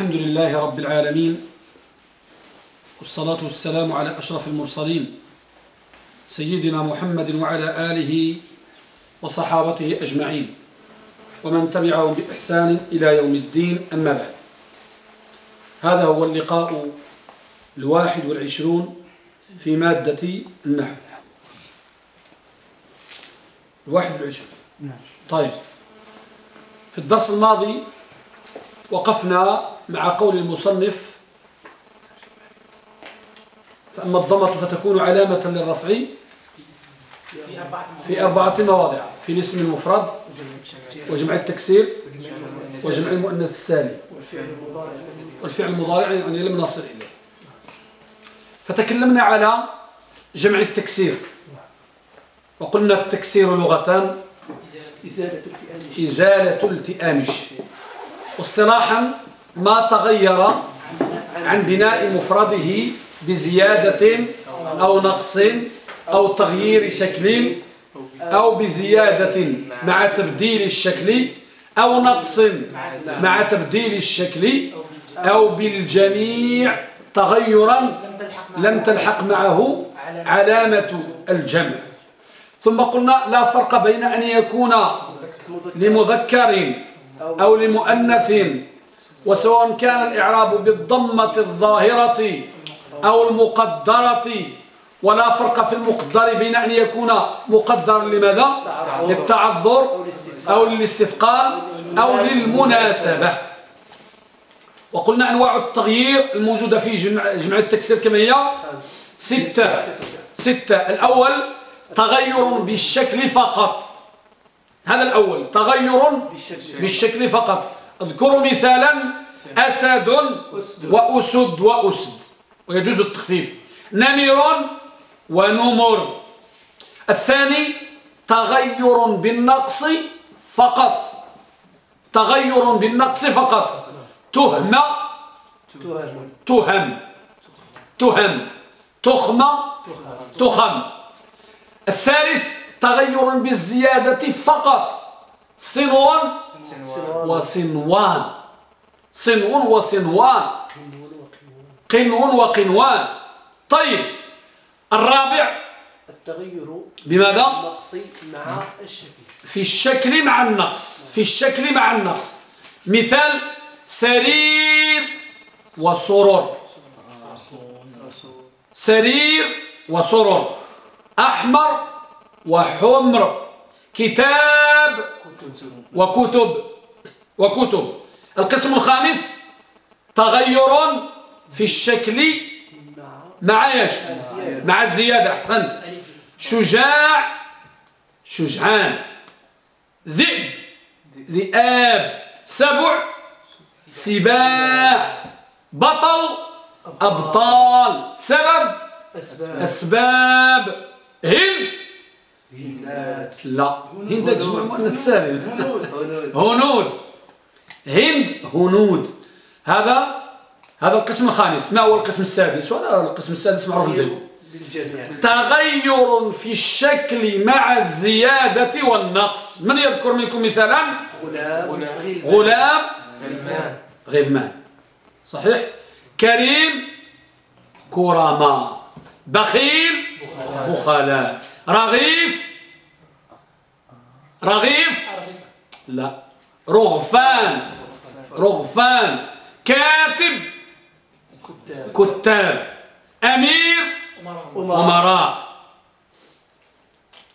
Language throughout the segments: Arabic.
الحمد لله رب العالمين والصلاة والسلام على أشرف المرسلين سيدنا محمد وعلى آله وصحابته أجمعين ومن تبعهم بإحسان إلى يوم الدين أما بعد. هذا هو اللقاء الواحد والعشرون في مادة النحو. الواحد والعشرون. طيب. في الدرس الماضي وقفنا مع قول المصنف فأما الضمة فتكون علامة للرفع في أربعة مواضع في الاسم المفرد وجمع التكسير وجمع المؤنث السالم. والفعل المضارع يعني لم نصل إليه. فتكلمنا على جمع التكسير. وقلنا التكسير لغة إزالة التئام الشيء. واصطلاحا ما تغير عن بناء مفرده بزيادة أو نقص أو تغيير شكل أو بزيادة مع تبديل الشكل أو نقص مع تبديل الشكل أو بالجميع تغيرا لم تلحق معه علامة الجمع. ثم قلنا لا فرق بين أن يكون لمذكر أو لمؤنث وسواء كان الإعراب بالضمة الظاهرة أو المقدرة ولا فرق في المقدر بين أن يكون مقدر لماذا؟ للتعذر أو للاستثقال أو للمناسبة. وقلنا أنواع التغيير الموجودة في جمع, جمع التكسير كما هي؟ ستة. ستة. الأول تغير بالشكل فقط. هذا الأول. تغير بالشكل فقط. اذكروا مثالا أسد وأسد وأسد ويجوز التخفيف. نمر ونمر. الثاني تغير بالنقص فقط. تغير بالنقص فقط. تهم تهم تهم تخم تخم. الثالث تغير بالزيادة فقط. صنوان وصنوان صنو وصنوان قنو وقنوان طيب الرابع التغير بماذا؟ النقص مع الشكل في الشكل مع النقص في الشكل مع النقص مثال سرير وسرر سرير وسرر أحمر وحمر كتاب وكتب وكتب. القسم الخامس تغير في الشكل مع إيش؟ مع الزيادة. أحسنت. شجاع شجعان. ذئب ذئاب. سبع سباع. بطل أبطال. سبب أسباب. هند لا. هند تجمع مؤنث سالم هنود. هند هنود. هذا هذا القسم الخامس. ما هو القسم السادس؟ وهذا القسم السادس معروف به تغير في الشكل مع الزيادة والنقص. من يذكر منكم مثالا؟ غلام. غلام. غلمان. غلمان. صحيح؟ كريم كرماء. بخيل بخلاء. رغيف. رغيف؟ لا. رغفان. رغفان. كاتب. كتاب. أمير. أمراء.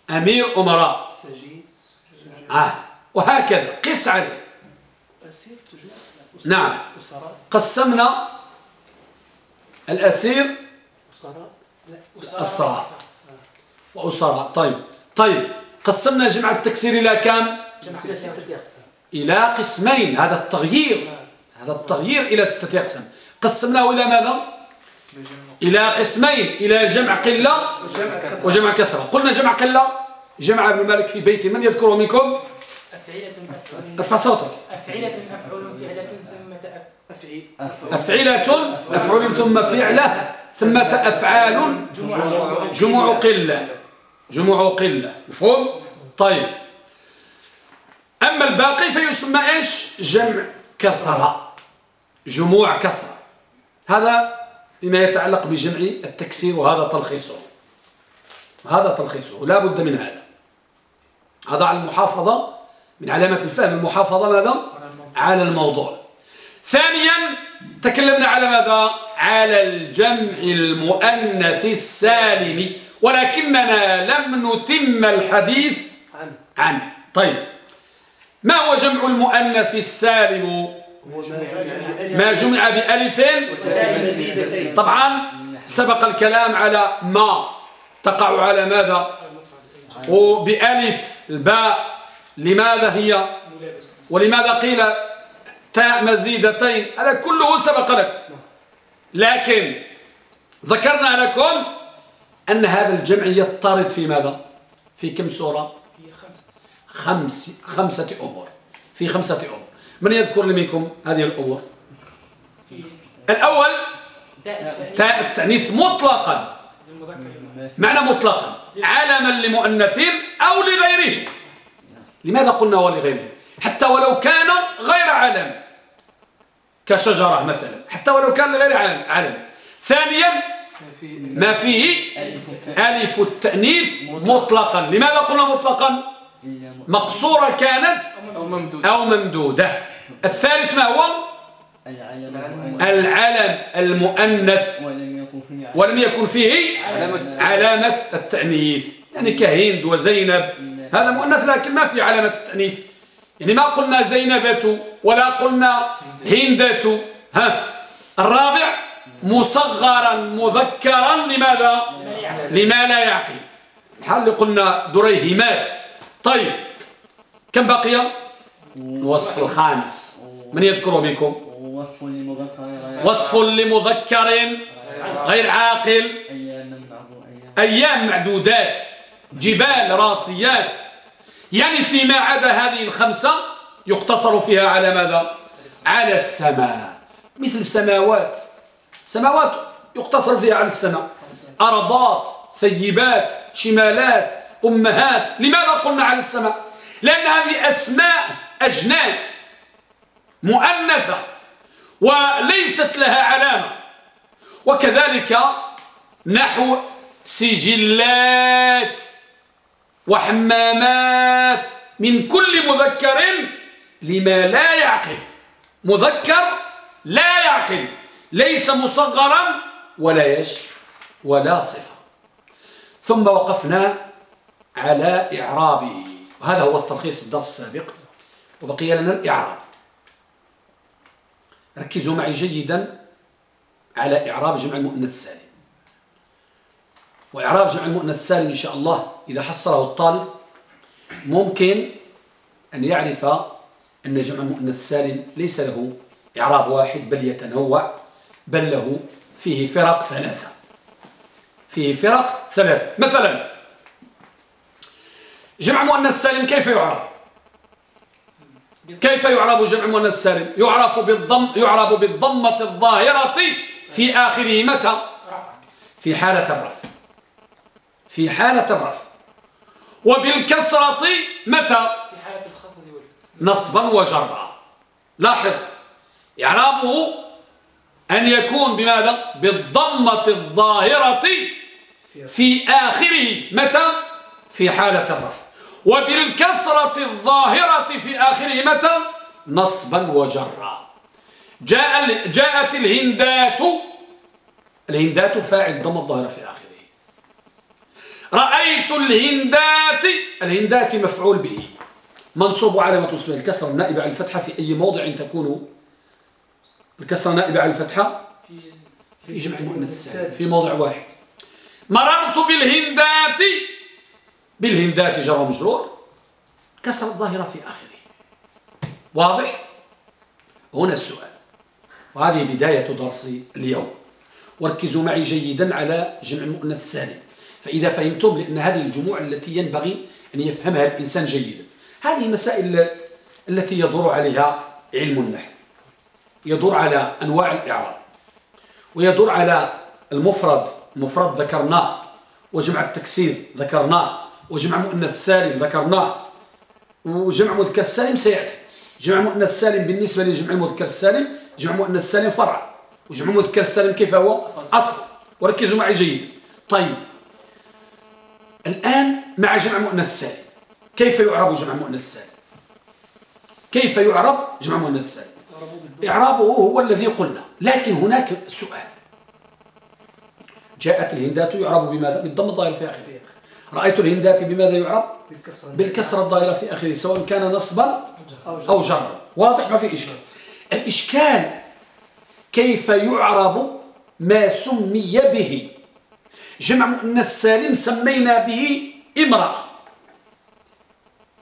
أمير أمراء. سجين آه. وهكذا. قس عليه. نعم. قسمنا الأسير. الصراع وأسراء طيب. طيب. قسمنا جمع التكسير إلى كم جمع إلى قسمين. هذا التغيير. هذا التغيير إلى ستة أقسام. قسمناه إلى ماذا؟ إلى قسمين. إلى جمع قلة وجمع كثرة. قلنا جمع قلة. جمع ابن مالك في بيت من يذكره منكم؟ أفعلة أفعل ارفع صوتك. أفعلة أفعل فعلة ثم أفعلة أفعل ثم فعلة ثم أفعال جموع قلة. جموع قلة مفهوم؟ طيب. أما الباقي فيسمى إيش؟ جمع كثرة. جموع كثرة. هذا بما يتعلق بجمع التكسير وهذا تلخيصه. هذا تلخيصه. لا بد من هذا. هذا على المحافظة من علامات الفهم. المحافظة ماذا؟ على الموضوع. ثانيا تكلمنا على ماذا؟ على الجمع المؤنث السالم. ولكننا لم نتم الحديث عنه طيب. ما هو جمع المؤنث السالم؟ ما جمع بألف. طبعا. سبق الكلام على ما. تقع على ماذا؟ وبألف الباء. لماذا هي؟ ولماذا قيل تاء مزيدتين؟ هذا كله سبق لك. لكن ذكرنا لكم أن هذا الجمع يضطرد في ماذا؟ في كم سورة؟ خمس خمسة أمور. في خمسة أمور. من يذكر لي منكم هذه الأمور؟ الأول تاء التأنيث. مطلقا. معنى مطلقا. علما لمؤنث أو لغيره لماذا قلنا ولغيره حتى ولو كان غير علم كشجرة مثلا. حتى ولو كان غير علم ثانيا ما فيه ألف التأنيث مطلقا. لماذا قلنا مطلقا؟ مقصورة كانت أو ممدودة. الثالث ما هو؟ العلم المؤنث. ولم يكن فيه علامة التأنيث. يعني كهند وزينب. هذا مؤنث لكن ما في علامة التأنيث. يعني ما قلنا زينبة ولا قلنا هندة. ها الرابع مصغرا مذكرا لماذا؟ لما لا يعقل. الحال اللي قلنا دريهمات طيب كم بقي؟ الوصف الخامس من يذكره منكم وصف لمذكر غير عاقل. أيام معدودات جبال راسيات. يعني فيما عدا هذه الخمسة يقتصر فيها على ماذا؟ على السماء. مثل سماوات سماوات يقتصر فيها على السماء. أرضات ثيبات شمالات أمهات. لماذا قلنا على السماء؟ لأن هذه أسماء أجناس مؤنثة وليست لها علامة. وكذلك نحو سجلات وحمامات من كل مذكر لما لا يعقل. مذكر لا يعقل. ليس مصغرا ولا يش ولا صفة ثم وقفنا على إعرابه. وهذا هو التلخيص الدرس السابق. وبقي لنا الإعراب. ركزوا معي جيدا على إعراب جمع المؤنث السالم. وإعراب جمع المؤنث السالم إن شاء الله إذا حصله الطالب ممكن أن يعرف أن جمع المؤنث السالم ليس له إعراب واحد بل يتنوع. بل له فيه فرق ثلاثة. فيه فرق ثلاثة مثلا جمع مؤنث سالم كيف يعرب كيف يعرب جمع مؤنث سالم؟ يعرف بالضم يعرب بالضمة الظاهرة في آخره متى؟ في حالة الرفع. في حالة الرفع. وبالكسرة متى؟ في حالة الخفض نصبا وجرا لاحظ إعرابه أن يكون بماذا؟ بالضمة الظاهرة في آخره. متى؟ في حالة الرفع. وبالكسرة الظاهرة في آخره. متى؟ نصبا وجرا. جاء جاءت الهندات. الهندات فاعل ضم الظاهرة في آخره. رأيت الهندات. الهندات مفعول به. منصوب علامة وصله الكسر النائبة على الفتحة في أي موضع تكون الكسر النائبة على الفتحة في جمع المؤنث السالم. في موضع واحد. مررت بالهندات. بالهندات جر ومجرور كسر الظاهرة في آخره. واضح؟ هنا السؤال. وهذه بداية درس اليوم. وركزوا معي جيدا على جمع المؤنث السالم. فإذا فهمتم لأن هذه الجموع التي ينبغي أن يفهمها الإنسان جيدا. هذه مسائل التي يدور عليها علم النحو. يدور على أنواع الإعراب ويدور على المفرد مفرد ذكرناه وجمع التكسير ذكرناه وجمع مؤنث سالم ذكرناه وجمع مذكر سالم سيأتي. جمع مؤنث سالم بالنسبة لجمع المذكر السالم جمع مؤنث سالم فرع وجمع مذكر سالم كيف هو؟ أصل. وركزوا معي جيد. طيب. الآن مع جمع مؤنث سالم كيف يعرب جمع مؤنث سالم؟ كيف يعرب جمع مؤنث سالم؟ إعرابه هو الذي قلنا. لكن هناك سؤال. جاءت الهندات يعرب بماذا؟ بالضم الظاهر في آخره. رأيت الهندات بماذا يعرب؟ بالكسرة الظاهرة في آخره سواء كان نصبا أو جرا واضح ما في إشكال. الإشكال كيف يعرب ما سمي به. جمع مؤنث سالم سمينا به امرأة.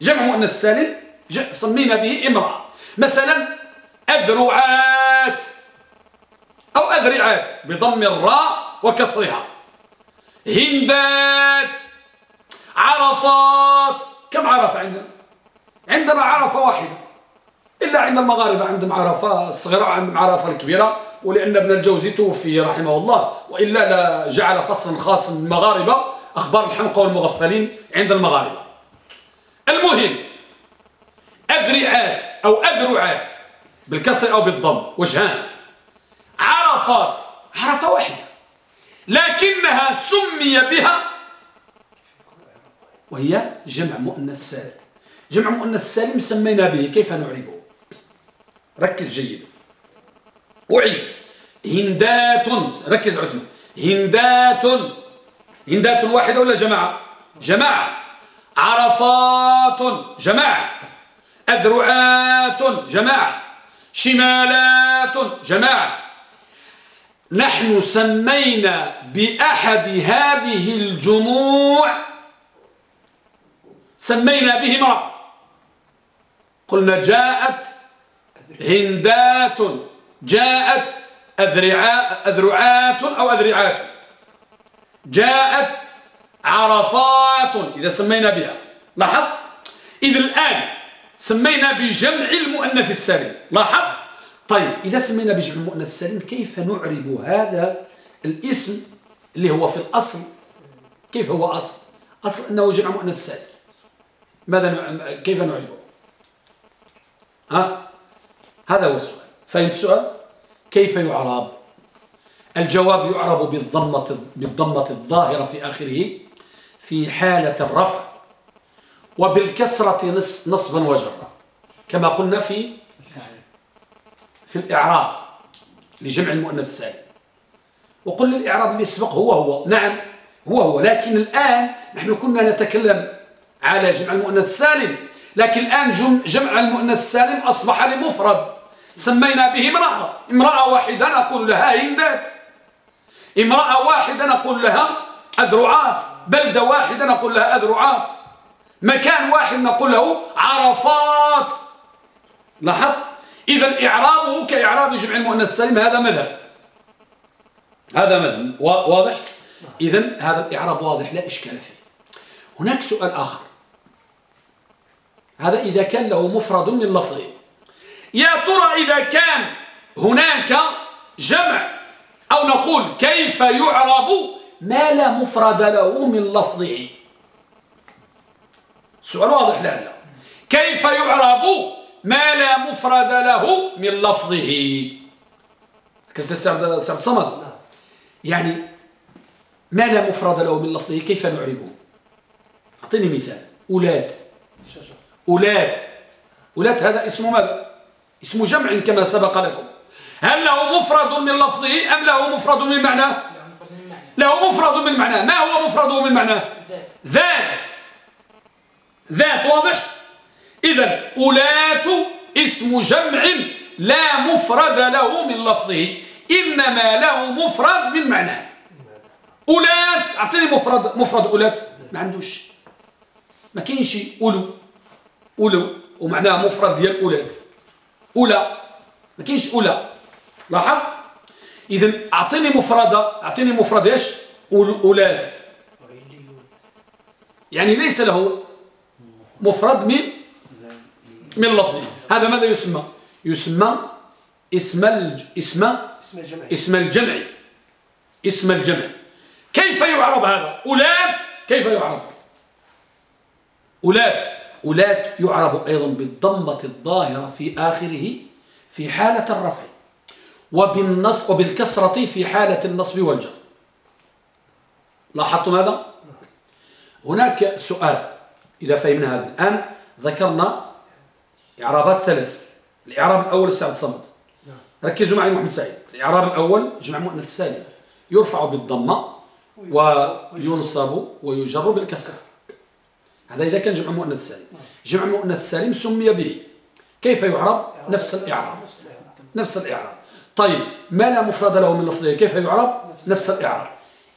جمع مؤنث سالم سمينا به امرأة. مثلا أذرعات أو أذرعات بضم الراء وكسرها. هندات عرفات. كم عرفة عندنا؟ عندنا عرفة واحدة. إلا عند المغاربة عندهم عرفة الصغيرة عندهم عرفة الكبيرة ولأن ابن الجوزي توفي رحمه الله وإلا لا جعل فصلا خاصا للمغاربة أخبار الحمقى والمغفلين عند المغاربة. المهم أذرعات أو أذرعات. بالكسر أو بالضم. وجهان. عرفات. عرفة واحدة. لكنها سمي بها وهي جمع مؤنث سالم. جمع مؤنث سالم سمينا به. كيف نعربه؟ ركز جيدا أعيد. هندات. ركز عثمان. هندات. هندات واحدة ولا جماعة؟ جماعة. عرفات. جماعة. أذرعات. جماعة. شمالات. جماعة نحن سمينا بأحد هذه الجموع سمينا به امرأة قلنا جاءت هندات جاءت أذرعات أو أذرعات. جاءت عرفات إذا سمينا بها. لاحظ إذا الآن سمينا بجمع المؤنث السالم لاحظ؟ طيب إذا سمينا بجمع المؤنث السالم كيف نعرب هذا الاسم اللي هو في الأصل؟ كيف هو أصل؟ أصل أنه جمع مؤنث سالم ماذا كيف نعربه؟ ها؟ هذا هو السؤال. فهمت السؤال؟ كيف يعرب؟ الجواب يعرب بالضمة بالضمة الظاهرة في آخره في حالة الرفع. وبالكسرة نصبا وجرا. كما قلنا في في الإعراب لجمع المؤنث السالم وقل الإعراب اللي سبق هو هو. نعم هو هو. لكن الآن نحن كنا نتكلم على جمع المؤنث السالم. لكن الآن جمع المؤنث السالم أصبح لمفرد. سمينا به امرأة. امرأة واحدة نقول لها هندات. امرأة واحدة نقول لها أذرعات. بلدة واحدة نقول لها أذرعات. مكان واحد نقول له عرفات. لاحظت؟ إذا إعرابه كإعراب جمع المؤنث السالم هذا مذهب. هذا مذهب. واضح؟ إذا هذا الإعراب واضح لا إشكال فيه. هناك سؤال آخر. هذا إذا كان له مفرد من لفظه. يا ترى إذا كان هناك جمع أو نقول كيف يعرب ما لا مفرد له من لفظه؟ سؤال واضح لا لا كيف يعرب ما لا مفرد له من لفظه؟ كست السعد صمد. يعني ما لا مفرد له من لفظه كيف نعربه؟ أعطيني مثال. أولاد. أولاد. أولاد هذا اسم ماذا؟ اسم جمع كما سبق لكم. هل له مفرد من لفظه أم له مفرد من معناه له مفرد من معناه ما هو مفرده من معناه ذات. ذات واضح؟ إذا أولات اسم جمع لا مفرد له من لفظه إنما له مفرد من معناه. أولات أعطيني مفرد مفرد أولات. ما عندوش. ما كاينش أولو. أولو ومعناها مفرد ديال أولاد أولى ما كاينش أولى لاحظ إذا أعطيني مفردة أعطيني مفرد إيش؟ أولاد يعني ليس له مفرد من من لفظه. هذا ماذا يسمى؟ يسمى اسم الج... اسم اسم الجمع. اسم الجمع. كيف يعرب هذا؟ أولاد. كيف يعرب؟ أولاد. أولاد يعرب أيضا بالضمة الظاهرة في آخره في حالة الرفع وبالنص وبالكسرة في حالة النصب والجر. لاحظتم هذا؟ هناك سؤال. إذا فهمنا هذا. الآن ذكرنا إعرابات ثلاث الإعراب الأول السعد صمد ركزوا معي محمد سعيد. الإعراب الأول جمع مؤنث سالم يرفع بالضمة وينصب ويجر بالكسر. هذا إذا كان جمع مؤنث سالم. جمع مؤنث سالم سمي به. كيف يعرب؟ نفس الإعراب. نفس الإعراب. طيب ما لا مفرد له من لفظه؟ كيف يعرب؟ نفس الإعراب.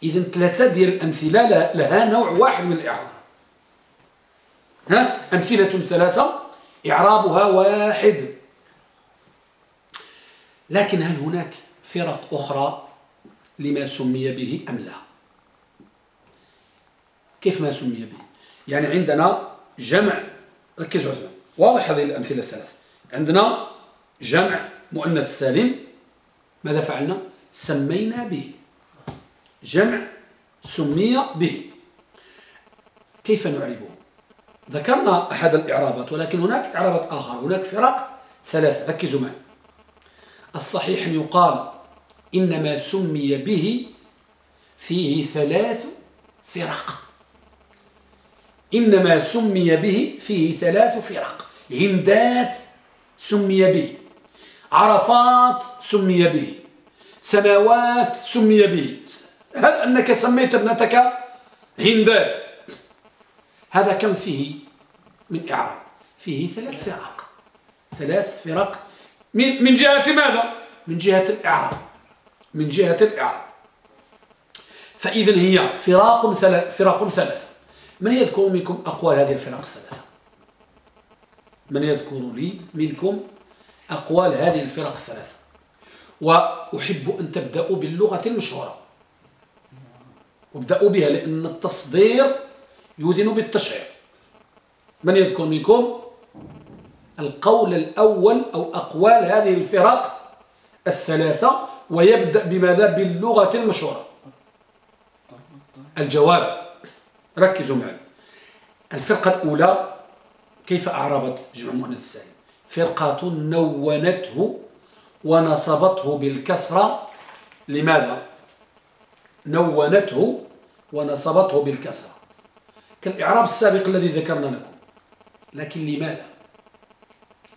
إذا ثلاثة ديال الأمثلة لها نوع واحد من الإعراب. ها؟ أمثلة ثلاثة. إعرابها واحد. لكن هل هناك فرق أخرى لما سمي به أم لا؟ كيف ما سمي به؟ يعني عندنا جمع ركزوا على واضح هذه الأمثلة الثلاث. عندنا جمع مؤنث سالم. ماذا فعلنا؟ سمينا به. جمع سمي به. كيف نعربه؟ ذكرنا أحد الإعرابات ولكن هناك إعرابات آخر هناك فرق ثلاثة. ركزوا معي. الصحيح أن يقال إنما سمي به فيه ثلاث فرق. إنما سمي به فيه ثلاث فرق. هندات سمي به عرفات سمي به سماوات سمي به. هل أنك سميت ابنتك هندات؟ هذا كم فيه من إعراب؟ فيه ثلاث فرق. ثلاث فرق. من من جهة ماذا؟ من جهة الإعراب. من جهة الإعراب. فإذا هي فراق ثلاث فراق ثلاثة. من يذكر منكم أقوال هذه الفرق الثلاثة من يذكر لي منكم أقوال هذه الفرق الثلاثة وأحب أن تبدأوا باللغة المشهورة. وابدأوا بها لأن التصدير يؤذن بالتشعير من يذكر منكم؟ القول الأول أو أقوال هذه الفرق الثلاثة ويبدأ بماذا باللغة المشهورة. الجواب ركزوا معي. الفرقة الأولى كيف أعربت جمع مؤنث السالم؟ فرقة نونته ونصبته بالكسرة. لماذا؟ نونته ونصبته بالكسرة. كالإعراب السابق الذي ذكرنا لكم. لكن لماذا؟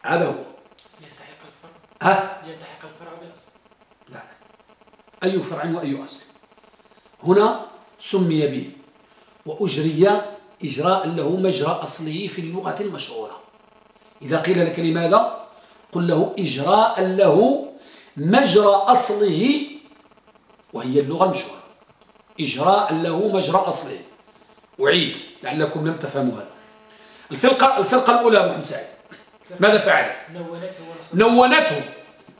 هذا هو يلتحق الفرع. ها؟ يلتحق الفرع بالأصل. لا. أي فرع وأي أصل. هنا سمي به. وأجري إجراء له مجرى أصله في اللغة المشهورة إذا قيل لك لماذا؟ قل له إجراء له مجرى أصله. وهي اللغة المشهورة. إجراء له مجرى أصله. أعيد لعلكم لم تفهموا هذا. الفرقة, الفرقة الأولى محمد سعيد ماذا فعلت؟ نونته.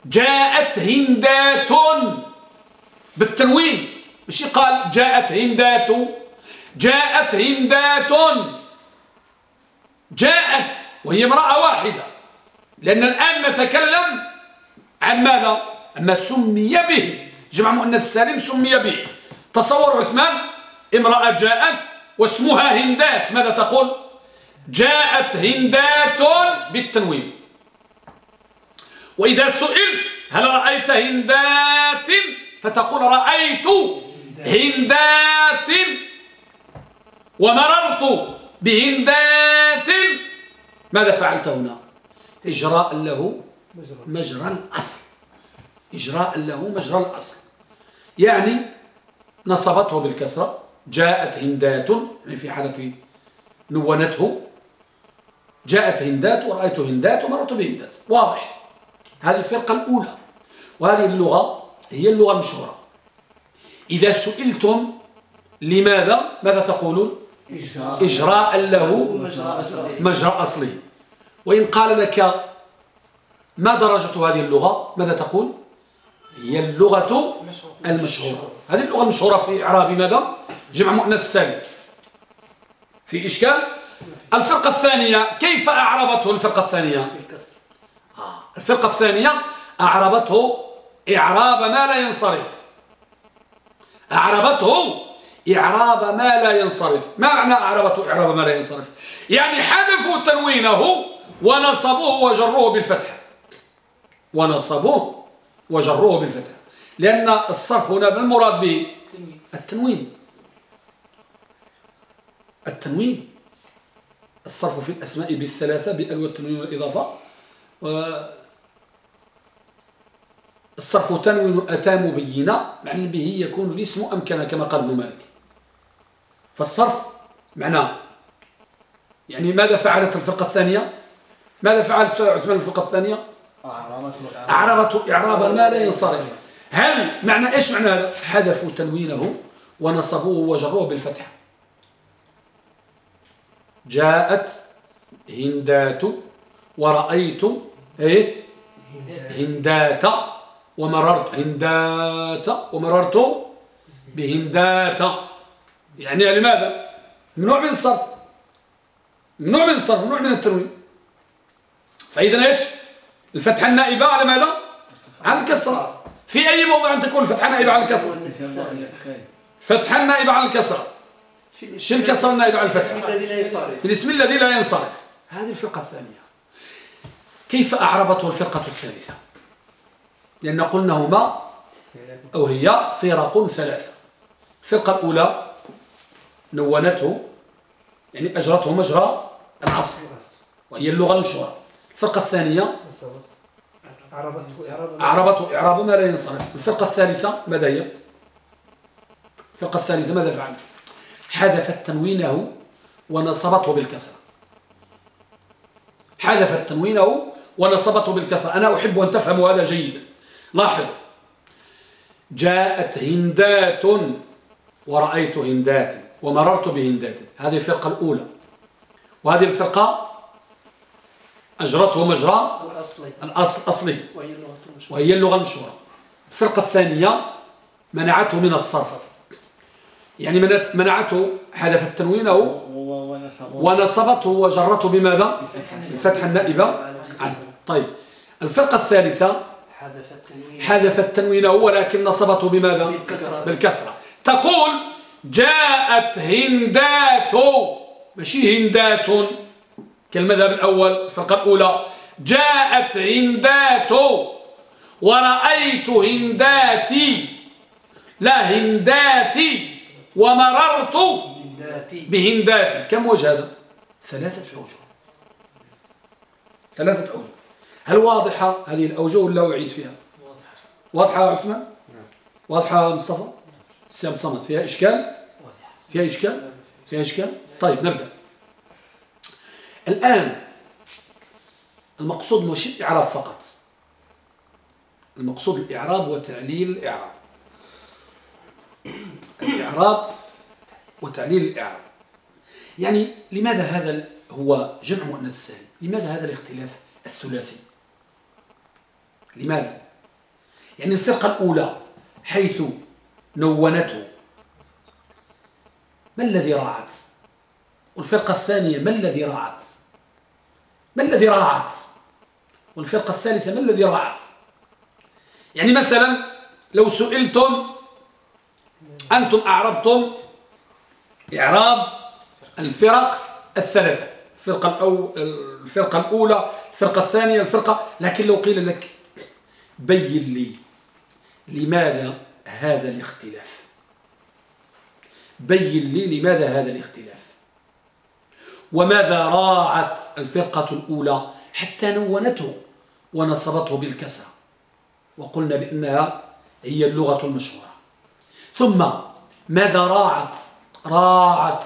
جاءت هندات بالتنوين. مش قال جاءت هندات. جاءت هندات. جاءت وهي امرأة واحدة. لأن الآن نتكلم عن ماذا؟ أما سمي به. جمع مؤنث سالم سمي به. تصور عثمان امرأة جاءت واسمها هندات. ماذا تقول؟ جاءت هندات بالتنوين. وإذا سئلت هل رأيت هندات فتقول رأيت هندات. ومررت بهندات. ماذا فعلت هنا؟ إجراء له مجرى الأصل. إجراء له مجرى الأصل. يعني نصبته بالكسرة. جاءت هندات يعني في حالة نونته جاءت هندات ورأيت هندات ومررت بهندات. واضح. هذه الفرقة الأولى. وهذه اللغة هي اللغة المشهورة. إذا سئلتم لماذا؟ ماذا تقولون؟ إجراء. له مجرى أصله وإن قال لك ما درجة هذه اللغة ماذا تقول؟ هي اللغة المشهورة. هذه اللغة المشهورة في إعراب ماذا؟ جمع مؤنث سالم في إشكال؟ الفرقة الثانية كيف أعربته الفرقة الثانية؟ آه، الفرقة الثانية أعربته إعراب ما لا ينصرف. أعربته إعراب ما لا ينصرف. ما معنى أعربته إعراب ما لا ينصرف؟ يعني حذفوا تنوينه ونصبوه وجروه بالفتح ونصبوه. وجروه بالفتح. لأن الصرف هنا بالمراد به التنوين. التنوين. الصرف في الأسماء بالثلاثة بأل والتنوين والإضافة. الصرف تنوين أتى مبينا معنى به يكون الاسم أمكن كما قال ابن مالك. فالصرف معناه يعني ماذا فعلت الفرقة الثانية؟ ماذا فعلت عثمان الفرقة الثانية؟ أعربت إعرابا ما لا ينصرف. هل معنى إيش معنى هذا؟ حذفوا تنوينه ونصبوه وجروه بالفتح. جاءت هندات ورأيت إيه؟ هندات ومررت. هندات ومررت بهندات. يعني لماذا ممنوع من الصرف. ممنوع من الصرف ممنوع من التنوين. فإذا إيش؟ الفتحة النائبة على ماذا؟ على الكسرة. في أي موضع تكون الفتحة النائبة على الكسرة؟ فتحة النائبة على الكسرة. شو الكسرة النائبة على الفتحة في الاسم الذي لا ينصرف. هذه الفرقة الثانية. كيف أعربته الفرقة الثالثة؟ لأن قلنا هما أو هي فرق ثلاثة. الفرقة الأولى نونته يعني أجرته مجرى العصر وهي اللغة المشهورة. الفرقة الثانية أعربته إعراب ما لا ينصرف. الفرقة الثالثة ماذا هي؟ الفرقة الثالثة ماذا فعل؟ حذفت تنوينه ونصبته بالكسرة. حذفت تنوينه ونصبته بالكسرة. أنا أحب أن تفهموا هذا جيدا. لاحظ جاءت هندات ورأيت هندات ومررت بهندات. هذه الفرقة الأولى. وهذه الفرقة أجرته مجرى الأصلي. وهي اللغة المشهورة. الفرقة الثانية منعته من الصرف. يعني منعته حذفت تنوينه ونصبته وجرته بماذا؟ الفتحة النائبة. طيب. الفرقة الثالثة حذفت تنوينه ولكن نصبته بماذا؟ بالكسرة, بالكسرة. تقول جاءت هندات ماشي هندات كالمذهب الأول الفرقة الأولى. جاءت هندات ورأيت هنداتي. لا هنداتي. ومررت بهنداتي. كم وجه هذا؟ ثلاثة أوجه. ثلاثة أوجه. هل واضحة هذه الأوجه ولا أعيد فيها؟ واضحة. يا عثمان واضحة يا مصطفى؟ السيام صمد فيها إشكال؟ فيها إشكال؟ فيها إشكال؟ طيب نبدأ. الآن المقصود مش الإعراب فقط. المقصود الإعراب وتعليل الإعراب. الإعراب وتعليل الإعراب. يعني لماذا هذا هو جمع مؤنث السالم لماذا هذا الاختلاف الثلاثي؟ لماذا؟ يعني الفرقة الأولى حيث نونته. ما الذي راعت؟ والفرقة الثانية ما الذي راعت؟ ما الذي راعت والفرقة الثالثة ما الذي راعت يعني مثلا لو سئلتم أنتم أعربتم إعراب الفرق الثلاثة الفرقة, الأو الفرقة الأولى الفرقة الثانية الفرقة لكن لو قيل لك بين لي لماذا هذا الاختلاف؟ بين لي لماذا هذا الاختلاف؟ وماذا راعت الفرقة الأولى حتى نونته ونصبته بالكسر؟ وقلنا بأنها هي اللغة المشهورة. ثم ماذا راعت؟ راعت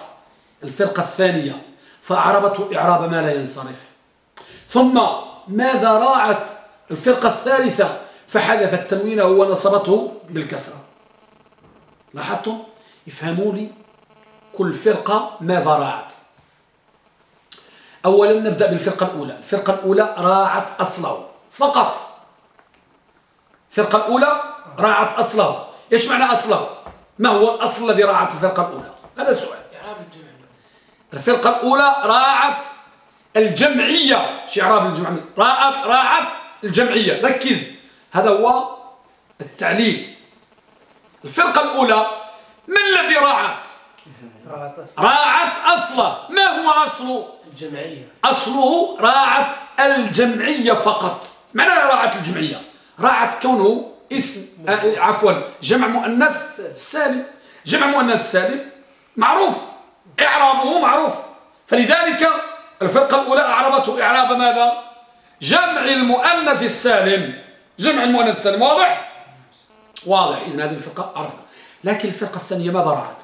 الفرقة الثانية فأعربته إعراب ما لا ينصرف. ثم ماذا راعت الفرقة الثالثة؟ فحذفت تنوينه ونصبته بالكسرة لاحظتم؟ افهموا لي كل فرقة ماذا راعت. أولا نبدأ بالفرقة الأولى. الفرقة الأولى راعت أصله فقط. الفرقة الأولى راعت أصله إيش معنى أصله ما هو الأصل الذي راعت الفرقة الأولى؟ هذا السؤال. الفرقة الأولى راعت الجمعية. شعراب الجمعية راعت, راعت الجمعية. ركز. هذا هو التعليل. الفرقة الأولى من الذي راعت؟ راعت أصله ما هو أصله الجمعية. أصله راعت الجمعية فقط. معنى راعت الجمعية. راعت كونه اسم آه عفوا جمع مؤنث سالم. جمع مؤنث سالم معروف. إعرابه معروف. فلذلك الفرقة الأولى أعربته إعراب ماذا؟ جمع المؤنث السالم. جمع المؤنث السالم واضح؟ واضح. إذن هذه الفرقة عرفنا. لكن الفرقة الثانية ماذا رأت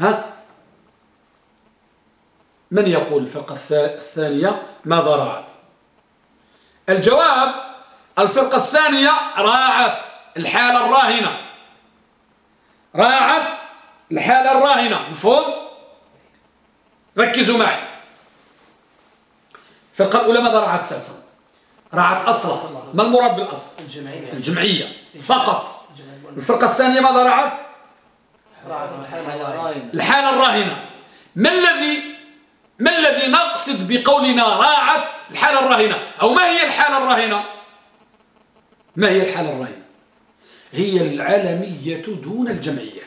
ها؟ من يقول الفرقة الثانية؟ ماذا رأت؟ الجواب الفرقة الثانية راعت الحالة الراهنة. راعت الحالة الراهنة مفهوم؟ ركزوا معي. الفرقة الأولى ماذا راعت سلسل راعت أصلا ما المراد بالأصل؟ الجمعية. الجمعية. فقط. الفرقة الثانية ماذا راعت الحالة الراهنة. ما الذي ما الذي نقصد بقولنا راعت الحالة الراهنة؟ أو ما هي الحالة الراهنة؟ ما هي الحالة الراهنة؟ هي العلمية دون الجمعية.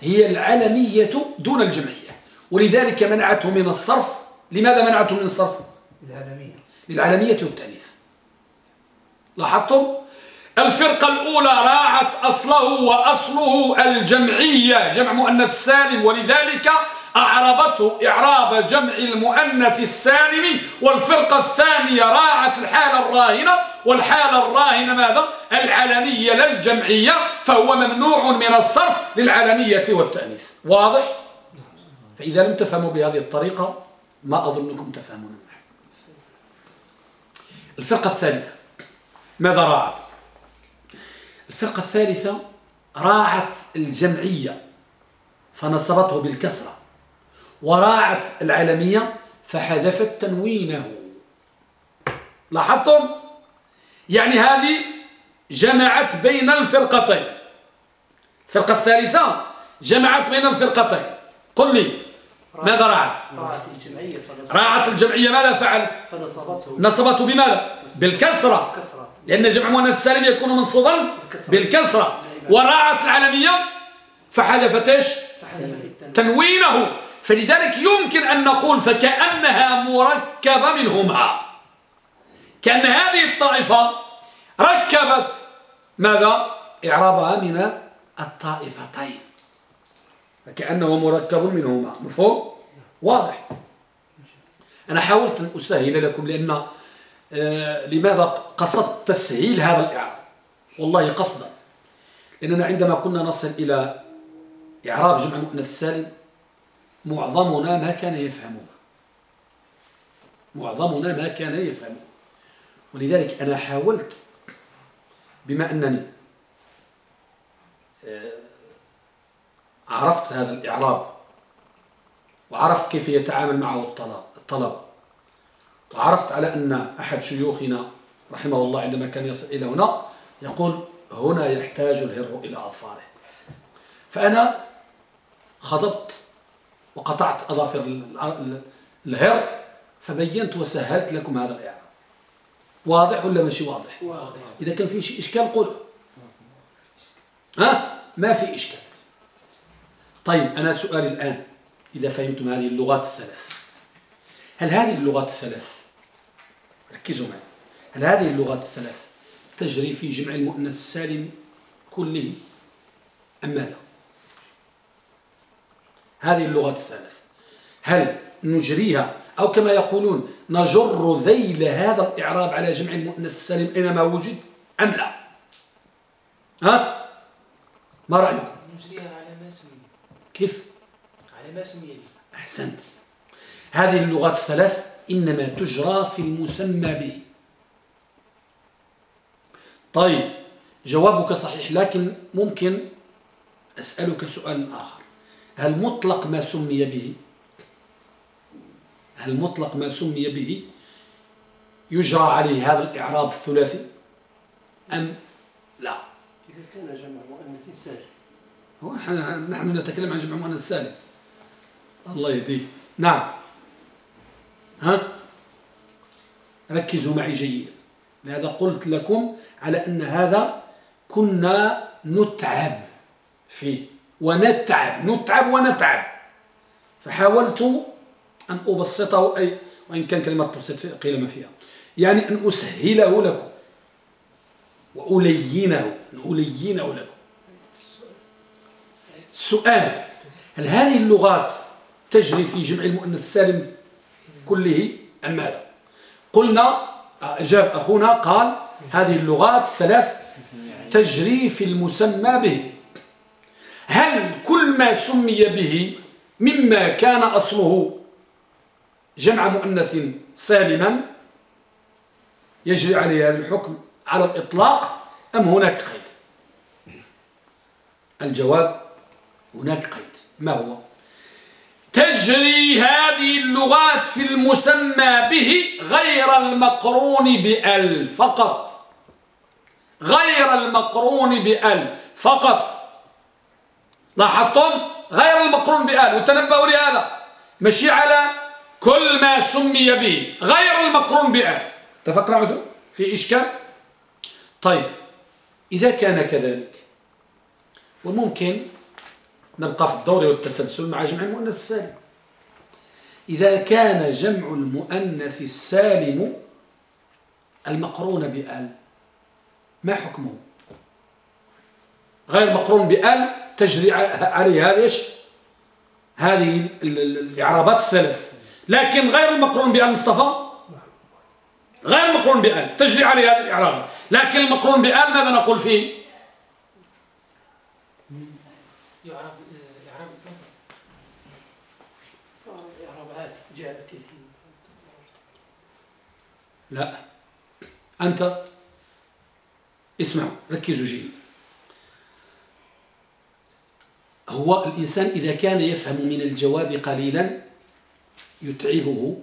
هي العلمية دون الجمعية. ولذلك منعته من الصرف. لماذا منعته من الصرف؟ العلمية. للعلمية والتأنيث لاحظتم؟ الفرقة الأولى راعت أصله وأصله الجمعية جمع مؤنث سالم ولذلك أعربته إعراب جمع المؤنث السالم والفرقة الثانية راعت الحالة الراهنة والحالة الراهنة ماذا؟ العلنية للجمعية فهو ممنوع من الصرف للعلنية والتأنيث واضح؟ فإذا لم تفهموا بهذه الطريقة ما أظنكم تفهمون الفرقة الثالثة ماذا راعت؟ الفرقة الثالثة راعت الجمعية فنصبته بالكسرة وراعت العلمية فحذفت تنوينه. لاحظتم؟ يعني هذه جمعت بين الفرقتين. الفرقة الثالثة جمعت بين الفرقتين. قل لي ماذا راعت؟ راعت الجمعية راعت الجمعية ماذا فعلت؟ فنصبته. نصبته بماذا؟ بالكسرة. لأن جمع مؤنث سالم يكون منصوبا بالكسرة. وراعت العلمية فحذفت إيش؟ تنوينه. فلذلك يمكن أن نقول فكأنها مركبة منهما. كأن هذه الطائفة ركبت ماذا؟ إعرابها من الطائفتين. فكأنه مركب منهما. مفهوم؟ واضح. أنا حاولت أن أسهل لكم لأن لماذا قصدت تسهيل هذا الإعراب؟ والله قصدا. لأننا عندما كنا نصل إلى إعراب جمع مؤنث سالم معظمنا ما كان يفهمه. معظمنا ما كان يفهمه. ولذلك أنا حاولت بما أنني آه، عرفت هذا الإعراب وعرفت كيف يتعامل معه الطلب الطلب. وعرفت على أن أحد شيوخنا رحمه الله عندما كان يصل إلى هنا يقول هنا يحتاج الهر إلى أظفاره. فأنا خضبت وقطعت أظافر الهر فبينت وسهلت لكم هذا الإعراب. واضح ولا ماشي واضح؟ واضح. إذا كان في شيء إشكال قل ها؟ ما في إشكال. طيب أنا سؤالي الآن إذا فهمتم هذه اللغات الثلاث. هل هذه اللغات الثلاث ركزوا معي. هل هذه اللغات الثلاث تجري في جمع المؤنث السالم كله أم ماذا؟ هذه اللغات الثلاث. هل نجريها أو كما يقولون نجر ذيل هذا الإعراب على جمع المؤنث السالم أينما وجد أم لا؟ ها؟ ما رأيكم نجريها على ما سمي. كيف؟ على ما سمي. أحسنت. هذه اللغات الثلاث إنما تجرى في المسمى به. طيب جوابك صحيح لكن ممكن أسألك سؤال آخر. هل مطلق ما سمي به؟ هل مطلق ما سمي به يجرى عليه هذا الإعراب الثلاثي أم لا؟ إذا كان جمع مؤنث سالم. هو نحن نتكلم عن جمع مؤنث سالم. الله يهديه نعم. ها؟ ركزوا معي جيدا. لهذا قلت لكم على أن هذا كنا نتعب فيه. ونتعب. نتعب ونتعب. فحاولت أن أبسطه أي وإن كان كلمة تبسط قيل ما فيها. يعني أن أسهله لكم. وألينه. ألينه لكم. السؤال هل هذه اللغات تجري في جمع المؤنث السالم؟ كله أم ماذا قلنا أجاب أخونا قال هذه اللغات ثلاث تجري في المسمى به. هل كل ما سمي به مما كان أصله جمع مؤنث سالما يجري عليه هذا الحكم على الإطلاق أم هناك قيد؟ الجواب هناك قيد. ما هو؟ تجري هذه اللغات في المسمى به غير المقرون بأل فقط. غير المقرون بأل فقط. لاحظتم؟ غير المقرون بأل. وتنبهوا لهذا. مشي على كل ما سمي به. غير المقرون بأل. تفكروا في إشكال؟ طيب إذا كان كذلك وممكن نبقى في الدور والتسلسل مع جمع المؤنث السالم. إذا كان جمع المؤنث السالم المقرون بآل ما حكمه؟ غير مقرون بآل تجري عليه إيش؟ هذه الإعرابات الثلاث. لكن غير المقرون بآل مصطفى؟ غير المقرون بآل تجري عليه هذه الإعرابات لكن المقرون بآل ماذا نقول فيه؟ يعرب إعراب إسلام إعراب جاءت لا. أنت اسمعوا ركزوا جيدا هو الإنسان إذا كان يفهم من الجواب قليلا يتعبه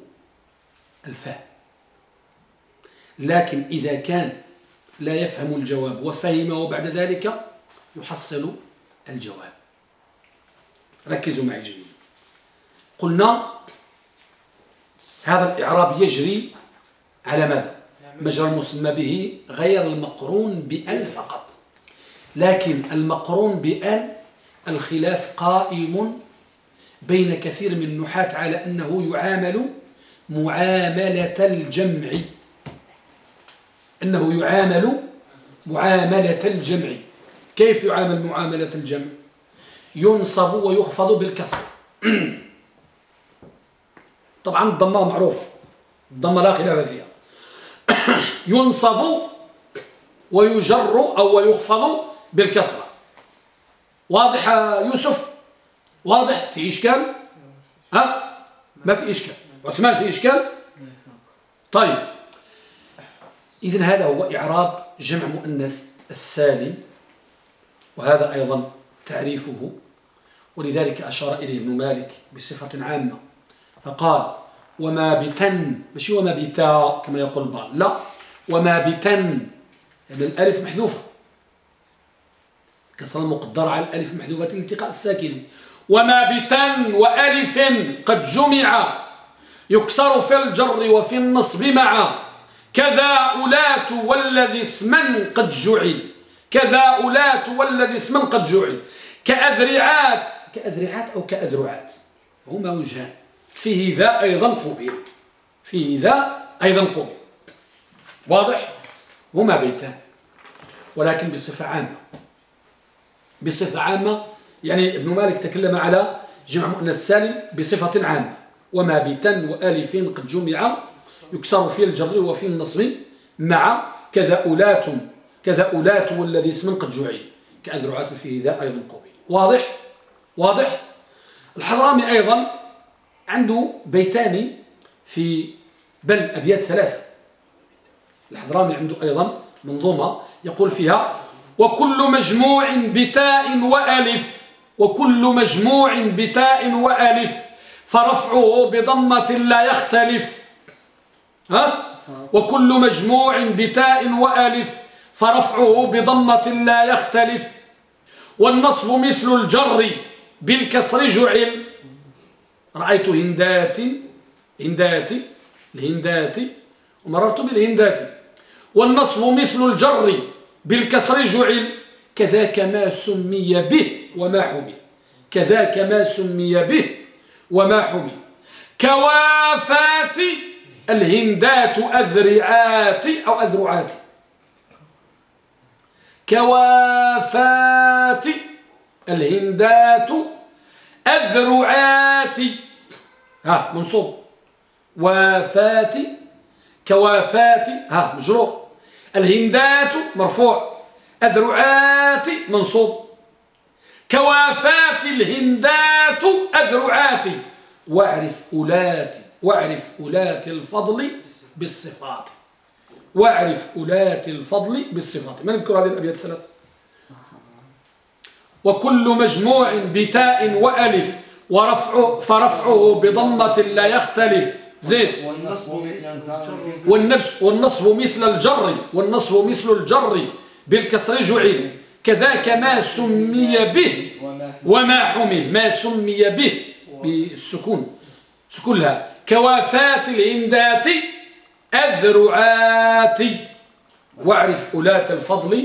الفهم. لكن إذا كان لا يفهم الجواب وفهمه بعد ذلك يحصل الجواب. ركزوا معي جيدا قلنا هذا الإعراب يجري على ماذا؟ مجرى المسمى به غير المقرون بأل فقط. لكن المقرون بأل الخلاف قائم بين كثير من النحاة على أنه يعامل معاملة الجمع. أنه يعامل معاملة الجمع. كيف يعامل معاملة الجمع؟ ينصب ويخفض بالكسر. طبعا الضمة معروفة. الضمة لا خلاف فيها. ينصب ويجر أو يخفض بالكسرة. واضح يوسف؟ واضح؟ في إشكال؟ ها؟ ما في إشكال. عثمان في إشكال؟ طيب. إذن هذا هو إعراب جمع مؤنث السالم وهذا أيضا تعريفه. ولذلك أشار إليه ابن مالك بصفة عامة. فقال وما بتن مش وما بتا كما يقول البعض. لا وما بتن يعني الألف محذوفة. كسر المقدر على الألف محذوفة الالتقاء الساكن. وما بتن وألف قد جمع يكسر في الجر وفي النصب معا كذا أولات والذي اسما قد جعل. كذا أولات والذي اسما قد جعل. كأذرعات كأذرعات أو كأذرعات. هما وجهان. فيه ذا أيضا قبل فيه ذا أيضا قبل واضح؟ هما بيتان ولكن بصفة عامة. بصفة عامة يعني ابن مالك تكلم على جمع مؤنث سالم بصفة عامة. وما بيتان وآلف قد جمع يكسر في الجر وفي النصب مع كذا أولات كذا أولات والذي اسم قد جعل. كأذرعات فيه ذا أيضا قبل واضح؟ واضح؟ الحرامي أيضا عنده بيتان في بل أبيات ثلاثة. الحضرامي عنده أيضا منظومة يقول فيها وكل مجموع بتاء وألف وكل مجموع بتاء وألف فرفعه بضمة لا يختلف. ها؟ وكل مجموع بتاء وألف فرفعه بضمة لا يختلف. والنصب مثل الجر بالكسر جعل رأيت هندات هندات الهندات ومررت بالهندات والنصب مثل الجر بالكسر جعل كذاك ما سمي به وما حمي. كذاك ما سمي به وما حمي. كوافات الهندات أذرعات أو أذرعات كوافات الهندات أذرعات ها منصوب. وافات كوافات ها مجرور. الهندات مرفوع. أذرعات منصوب. كوافات الهندات أذرعات. واعرف أولات واعرف أولات الفضل بالصفات. واعرف أولات الفضل بالصفات. ما نذكر هذه الأبيات الثلاث؟ وكل مجموع بتاء وألف. ورفع فرفعه بضمة لا يختلف. زين. والنصب والنصب مثل الجر والنصب مثل الجر. بالكسر جعل. كذاك ما سمي به وما حمل. ما سمي به. بالسكون سكونها. كوافات الهندات أذرعات. واعرف أولاة الفضل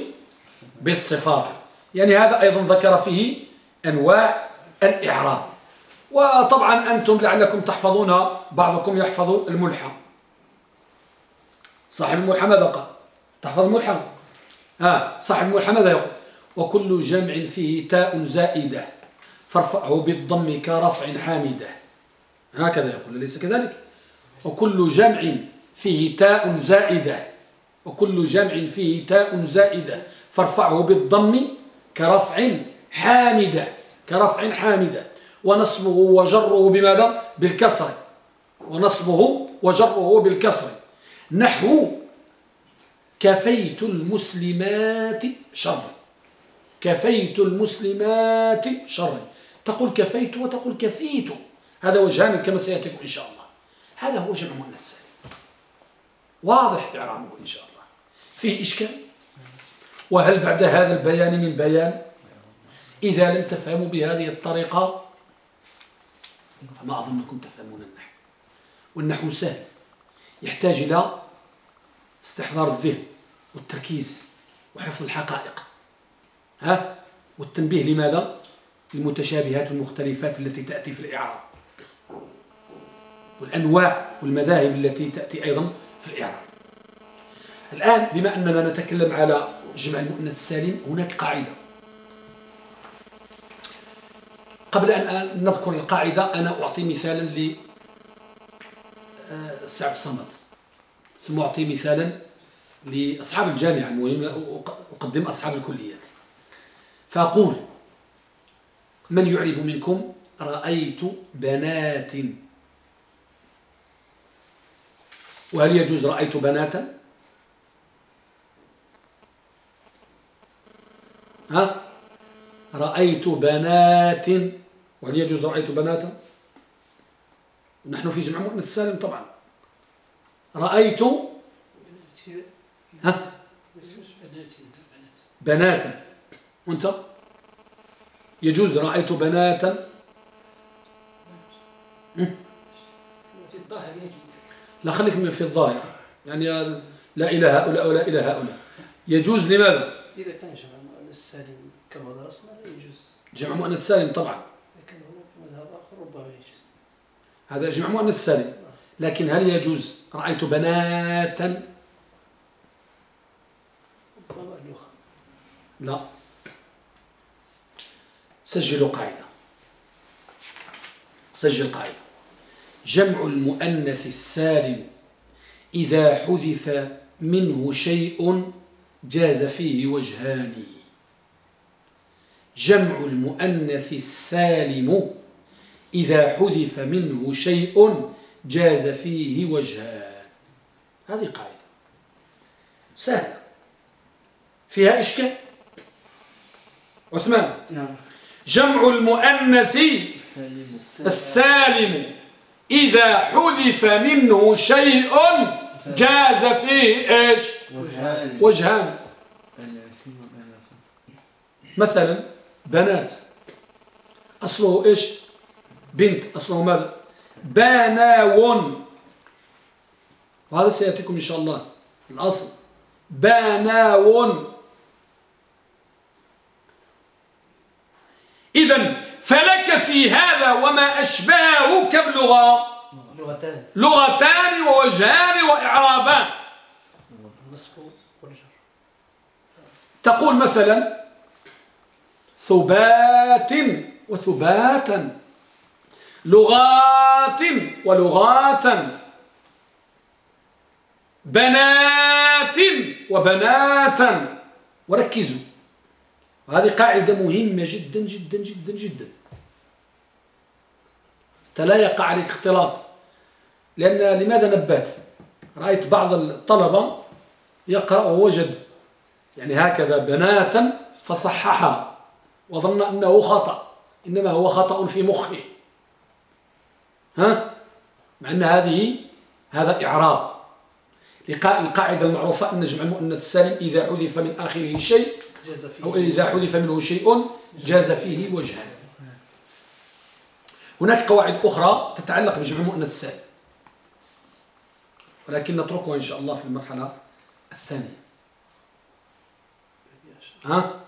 بالصفات. يعني هذا أيضا ذكر فيه أنواع الإعراب. وطبعا أنتم لعلكم تحفظون بعضكم يحفظ الملحى صاحب الملحى ماذا قال؟ تحفظ الملحى آه صاحب الملحى ماذا يقول؟ وكل جمع فيه تاء زائدة فارفعه بالضم كرفع حامدة. هكذا يقول ليس كذلك؟ وكل جمع فيه تاء زائدة. وكل جمع فيه تاء زائدة فارفعه بالضم كرفع حامدة. كرفع حامدة. ونصبه وجره بماذا؟ بالكسر. ونصبه وجره بالكسر. نحو كفيت المسلمات شر. كفيت المسلمات شر. تقول كفيت وتقول كفيت. هذا وجهان كما سيأتيكم إن شاء الله. هذا هو جمع مؤنث سالم واضح إعرابه إن شاء الله. فيه إشكال؟ وهل بعد هذا البيان من بيان؟ إذا لم تفهموا بهذه الطريقة فما أظنكم تفهمون النحو. والنحو سهل. يحتاج إلى استحضار الذهن والتركيز وحفظ الحقائق. ها؟ والتنبيه لماذا؟ المتشابهات المختلفات التي تأتي في الإعراب. والأنواع والمذاهب التي تأتي أيضا في الإعراب. الآن بما أننا نتكلم على جمع المؤنث السالم هناك قاعدة. قبل أن نذكر القاعدة أنا أعطي مثالا ل آه، سعد صمد. ثم أعطي مثالا لأصحاب الجامعة المهم أقدم أصحاب الكليات. فأقول من يعرب منكم؟ رأيت بنات. وهل يجوز رأيت بناتا؟ ها؟ رأيت بنات وهل يجوز رأيت بناتا نحن في جمع مؤنث سالم طبعا. رأيت ها؟ بناتا. وانت؟ يجوز رأيت بناتا. في الظاهر يجوز لا خليك من في الظاهر. يعني لا إلى هؤلاء ولا إلى هؤلاء. يجوز لماذا؟ إذا كان جمع مؤنث سالم كما درسنا لا يجوز. جمع مؤنث سالم طبعا إذا كان هناك مذهب آخر ربما يجوز هذا جمع مؤنث سالم. لكن هل يجوز؟ رأيت بناتا لا. سجلوا قاعدة. سجل قاعدة. جمع المؤنث السالم إذا حذف منه شيء جاز فيه وجهان. جمع المؤنث السالم إذا حذف منه شيء جاز فيه وجهان هذه قاعدة. سهلة. فيها إشكال. عثمان. نعم. جمع المؤنث السالم. إذا حذف منه شيء جاز فيه إيش؟ وجهان وجهان. مثلا بنات. أصله إيش؟ بنت أصله ماذا بناون وهذا سيأتيكم إن شاء الله. الأصل. بناون إذا فلك في هذا وما أشبهه كم لغة لغتان. لغتان ووجهان وإعرابان. تقول مثلا ثبات وثباتا. لغات ولغاتا. بنات وبناتا. وركزوا. هذه قاعدة مهمة جدا جدا جدا جدا. لا يقع عليك اختلاط. لأن لماذا نبات رأيت بعض الطلبة يقرأ ووجد يعني هكذا بناتا فصححها وظن أنه خطأ. إنما هو خطأ في مخه. ها؟ مع أن هذه هذا إعراب. القاعدة المعروفة أن جمع المؤنث السالم إذا حذف من آخره شيء أو إذا حذف منه شيء جاز فيه وجها. هناك قواعد أخرى تتعلق بجمع المؤنث السالم. ولكن نتركها إن شاء الله في المرحلة الثانية. ها؟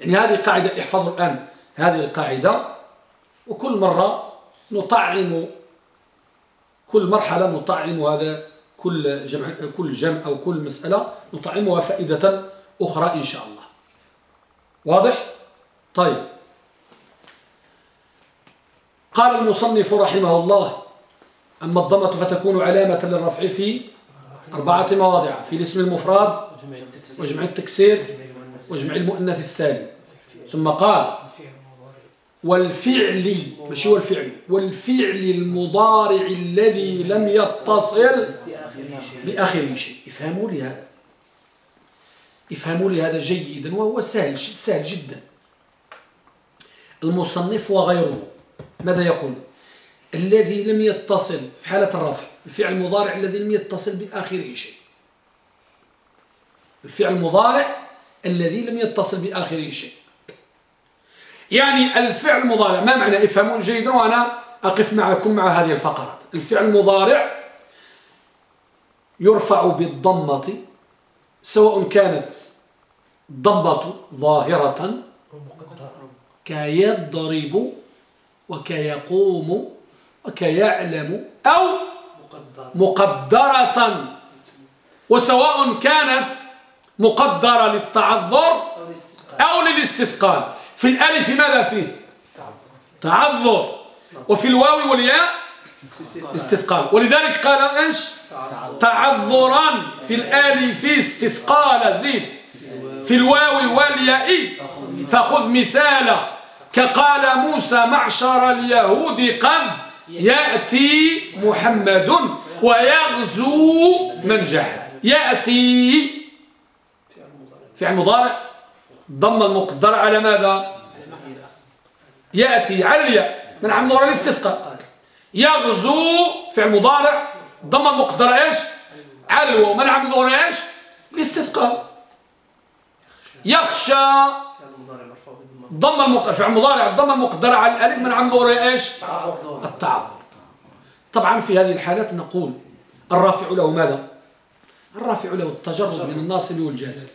يعني هذه قاعدة احفظوا الآن. هذه القاعدة وكل مرة نطعم كل مرحلة نطعم هذا كل جمع, كل جمع أو كل مسألة نطعمها فائدة أخرى إن شاء الله. واضح؟ طيب. قال المصنف رحمه الله أما الضمة فتكون علامة للرفع في أربعة مواضع في الاسم المفرد وجمع التكسير وجمع المؤنث السالم. ثم قال والفعل مش هو الفعل والفعل المضارع الذي لم يتصل بآخر شيء افهموا لي هذا. افهموا لي هذا جيدا وهو سهل سهل جدا. المصنف وغيره ماذا يقول؟ الذي لم يتصل في حالة الرفع الفعل المضارع الذي لم يتصل بآخره شيء. الفعل المضارع الذي لم يتصل بآخره شيء. يعني الفعل المضارع ما معنى افهموا جيدا وأنا أقف معكم مع هذه الفقرات. الفعل المضارع يرفع بالضمة سواء كانت ضمة ظاهرة كيضرب وكيقوم وكيعلم أو مقدرة. وسواء كانت مقدرة للتعذر أو للاستثقال. في الألف ماذا فيه؟ تعذر. وفي الواو والياء؟ استثقال. ولذلك قال إيش؟ تعذرا. في الألف استثقال. زيد في الواو والياء؟ فخذ مثالا. كقال موسى معشر اليهود قد يأتي محمد ويغزو من جحد يأتي. فعل مضارع. ضم المقدر على ماذا؟ يأتي على الياء. من عم نور الاستثقاء يغزو فعل مضارع. ضم المقدر إيش؟ علو من عم نور إيش؟ الاستثقاء يخشى. ضم المقدر. فعل مضارع. ضم المقدر على الألف. من عم نور إيش؟ التعذر طبعا في هذه الحالات نقول الرافع له ماذا؟ الرافع له التجرد من الناصب والجازم.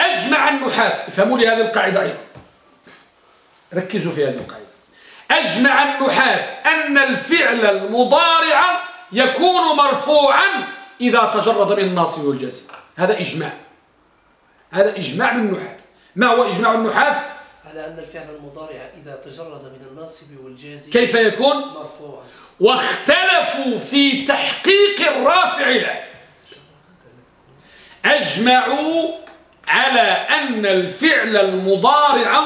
أجمع النحاة. افهموا لي هذه القاعدة أيضا. ركزوا في هذه القاعدة. أجمع النحاة أن الفعل المضارع يكون مرفوعا إذا تجرد من الناصب والجازم هذا إجماع. هذا إجماع من النحاة ما هو إجماع النحاة؟ على أن الفعل المضارع إذا تجرد من الناصب والجازم كيف يكون؟ مرفوعا. واختلفوا في تحقيق الرافع له. أجمعوا على أن الفعل المضارع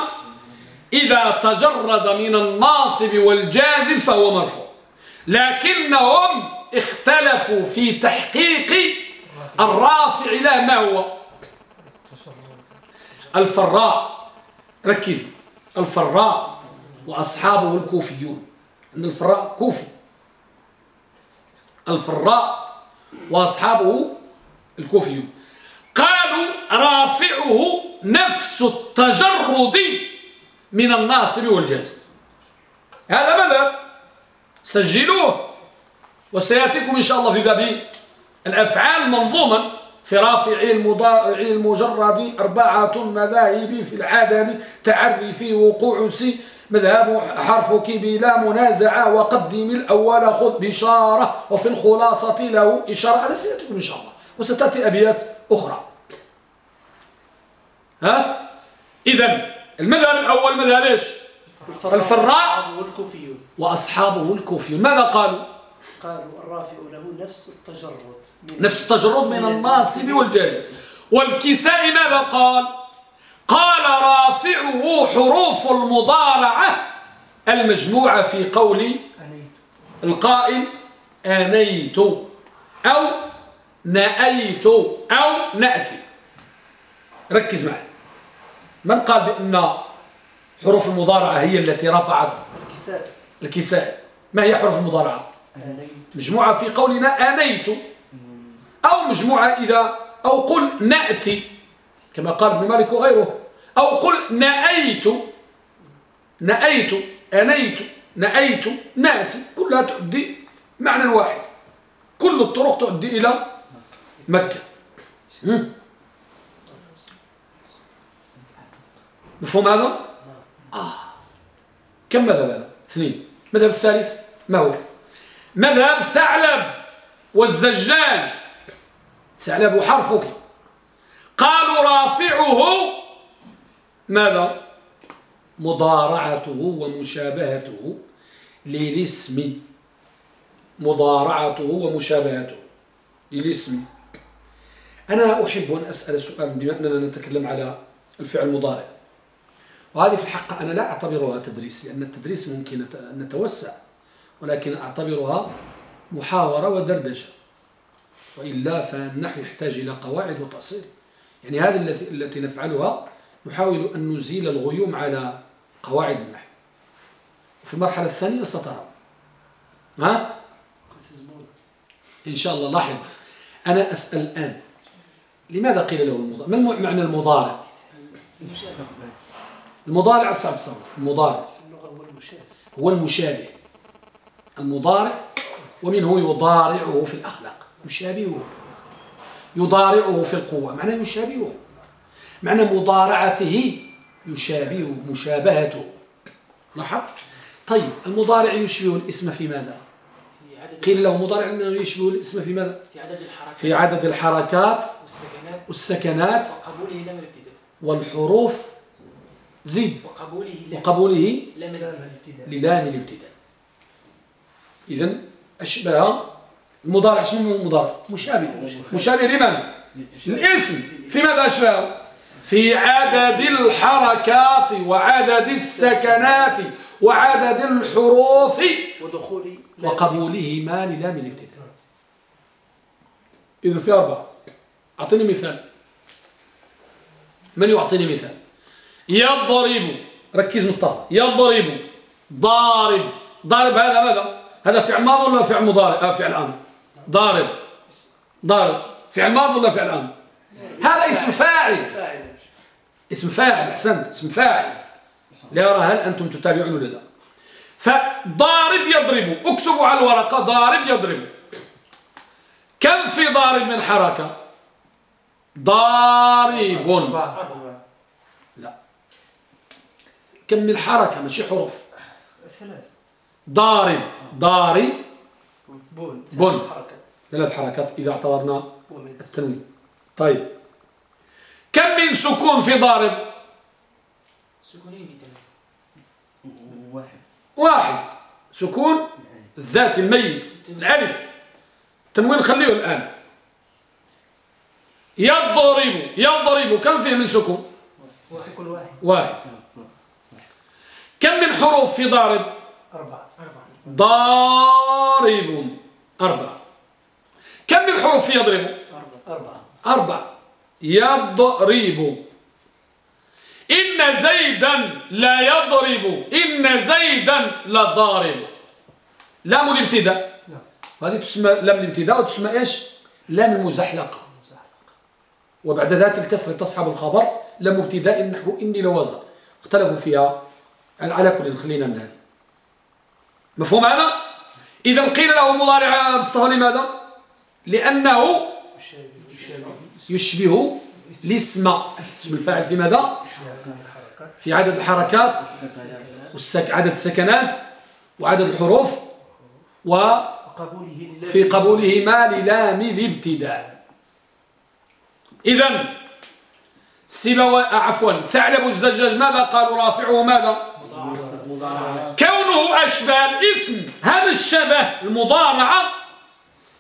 إذا تجرد من الناصب والجازم فهو مرفوع. لكنهم اختلفوا في تحقيق الرافع لا ما هو؟ الفراء. ركزوا. الفراء وأصحابه الكوفيون. أن الفراء كوفي. الفراء وأصحابه الكوفيون. قالوا رافعه نفس التجرد من الناصب والجازم هذا ماذا؟ سجلوه. وسيأتيكم إن شاء الله في باب الأفعال منظوما في رافع المضارع المجرد أربعة مذاهب في العدد تعرف وقوع سي مذهب حرفك بلا منازعة وقدم الأول خذ بشارة وفي الخلاصة له إشارة. هذا سيأتيكم إن شاء الله. وستأتي أبيات أخرى. ها؟ إذا المذهب الأول مذهب إيش؟ الفراء والكوفيون. وأصحابه الكوفيون. ماذا قالوا؟ قالوا الرافع له نفس التجرد. نفس التجرد من الناصب والجازم والكساء ماذا قال؟ قال رافعه حروف المضارعة المجموعة في قول القائل أنيت أو نأيت أو نأتي. ركز معي. من قال بأن حروف المضارعة هي التي رفعت الكساء. الكساء؟ ما هي حروف المضارعة؟ مجموعة في قولنا آنيت. أو مجموعة إذا أو قل نأتي. كما قال ابن مالك وغيره. أو قل نأيت. نأيت. أنيت. نأيت. نأتي. كلها تؤدي معنى واحد. كل الطرق تؤدي إلى مكة. مفهوم هذا؟ آه. كم مذهب هذا؟ اثنين. مذهب الثالث؟ ما هو؟ مذهب ثعلب والزجاج. ثعلب حرفك قالوا رافعه. ماذا؟ مضارعته ومشابهته للاسم. مضارعته ومشابهته للاسم. أنا أحب أن أسأل سؤال بما أننا نتكلم على الفعل المضارع. وهذه في الحق أنا لا أعتبرها تدريس لأن التدريس ممكن أن نتوسع ولكن أعتبرها محاورة ودردشة. وإلا فالنحو يحتاج إلى قواعد وتأصيل. يعني هذه التي التي نفعلها نحاول أن نزيل الغيوم على قواعد النحو. وفي المرحلة الثانية سترى ها؟ إن شاء الله لاحظ. أنا أسأل الآن. لماذا قيل له المضارع؟ ما معنى المضارع؟ المضارع الصعب صعب المضارع. هو المشابه. المضارع ومنه يضارعه في الأخلاق. يشابهه يضارعه في القوة. معنى يشابهه. معنى مضارعته يشابه مشابهته. لاحظ طيب المضارع يشبه الاسم في ماذا؟ قيل له مضارع أنه يشبه الاسم في ماذا؟ في عدد الحركات. في عدد الحركات والسكنات. والسكنات. وقبوله لم الابتداء والحروف زيد. وقبوله لم وقبوله لم الابتداء. للام الابتداء. إذا أشبه المضارع شنو المضارع؟ مشابه. مشابه. لمن الاسم في ماذا أشبه؟ في عدد الحركات وعدد السكنات وعدد الحروف. ودخول وقبوله ما للام الابتداء. إذا في أربعة. أعطيني مثال. من يعطيني مثال؟ يضرب ركز مصطفى. يضرب ضارب. ضارب هذا ماذا؟ هذا فعل ماضي ولا فعل مضارع؟ آه فعل أمر ضارب. ضارب. فعل ماضي ولا فعل أمر هذا اسم فاعل. اسم فاعل أحسنت. اسم فاعل. ليرى هل أنتم تتابعون ولا لا. فضارب يضرب. اكتبوا على الورقة ضارب يضرب. كم في ضارب من حركة؟ ضارب. لا. كم من حركة؟ ماشي حروف. ثلاث ضارب. ضارب. بون. بون. حركة ثلاث حركات. إذا اعتبرنا التنوين. طيب. كم من سكون في ضارب؟ سكونين. واحد. سكون الذات الميت. الألف. تنوين خليه الآن؟ يضرب. يضرب. كم فيه من سكون؟ واحد. واحد. كم من حروف في ضارب؟ أربعة. أربعة ضارب. أربعة. كم من حروف في يضرب؟ أربعة. أربعة. يضرب. إن زيدا لا يضرب إن زيدا لا ضارب. لام الابتداء. نعم. هذه تسمى لام الابتداء وتسمى إيش؟ لام المزحلقة وبعد ذات الكسر تصحب الخبر. لام ابتداء نحو إني لوزر. اختلفوا فيها على كل خلينا من هذه. مفهوم هذا؟ إذا قيل له مضارع مصطفى لماذا؟ لأنه يشبه الاسم. اسم الفاعل في ماذا؟ في عدد الحركات والسك... عدد السكنات وعدد الحروف وفي وقبوله لله قبوله ما للام الابتداء. إذا سيبوي عفوا ثعلب الزجاج ماذا؟ قالوا رافعه ماذا؟ كونه أشبه الاسم هذا الشبه المضارعة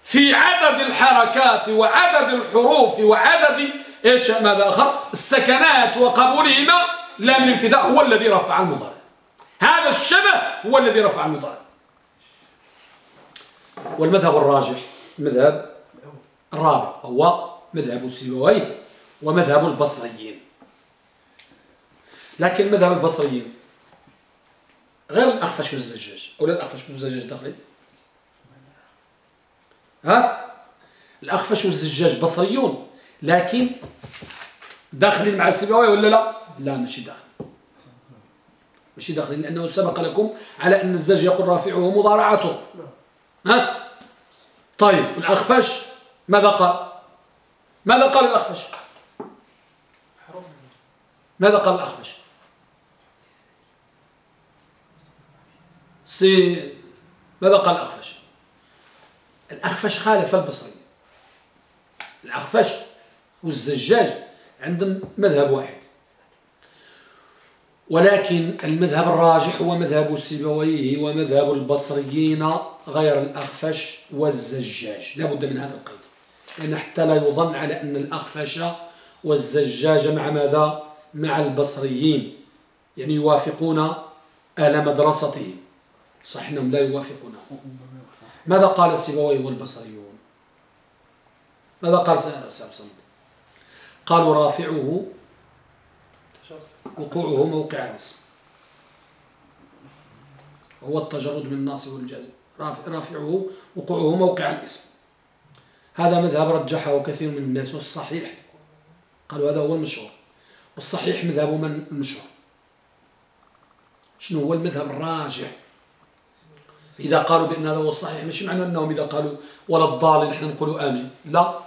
في عدد الحركات وعدد الحروف وعدد إيش؟ ماذا آخر؟ السكنات وقبولهما. لا من الابتداء هو الذي رفع المضارع. هذا الشبه هو الذي رفع المضارع. والمذهب الراجح المذهب الرابع هو مذهب السيبويه ومذهب البصريين. لكن مذهب البصريين غير الأخفش والزجاج. أو لا الأخفش والزجاج داخلي؟ ها؟ الأخفش والزجاج بصريون لكن داخلين مع السيبويه ولا لا؟ لا ماشي داخل. ماشي داخلين لأنه سبق لكم على أن الزج يقول رافعه مضارعته. ها؟ طيب الأخفش ماذا قال؟ ماذا قال الأخفش؟ ماذا قال الأخفش؟ سي ماذا قال الأخفش؟ الأخفش خالف البصري. الأخفش والزجاج عندهم مذهب واحد. ولكن المذهب الراجح هو مذهب سيبويه ومذهب البصريين غير الأخفش والزجاج. لا بد من هذا القيد. لأن حتى لا يظن على أن الأخفش والزجاج مع ماذا؟ مع البصريين. يعني يوافقون أهل مدرستهم. صح أنهم لا يوافقونه. ماذا قال سيبويه والبصريون؟ ماذا قال سابسون قالوا رافعه وقوعه موقع الاسم هو التجرد من الناصب والجازم. رافعه وقوعه موقع الاسم. هذا مذهب رجحه كثير من الناس والصحيح. قالوا هذا هو المشهور. والصحيح مذهب من المشهور؟ شنو هو المذهب الراجح؟ إذا قالوا بأن هذا هو الصحيح مش معنى أنهم إذا قالوا ولا الضال نحن نقول آمين. لا.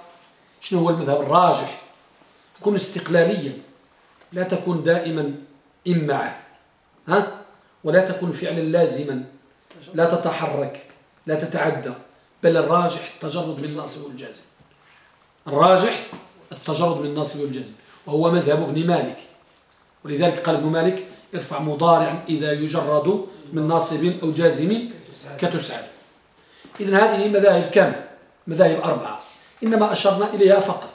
شنو هو المذهب الراجح؟ كن استقلاليا. لا تكون دائما إمعة ها؟ ولا تكون فعلا لازما. لا تتحرك لا تتعدى. بل الراجح التجرد من الناصب والجازم. الراجح التجرد من الناصب والجازم. وهو مذهب ابن مالك. ولذلك قال ابن مالك ارفع مضارعا إذا يجرد من ناصب أو جازم كتسعد إذن هذه مذاهب كم؟ مذاهب أربعة. إنما أشرنا إليها فقط.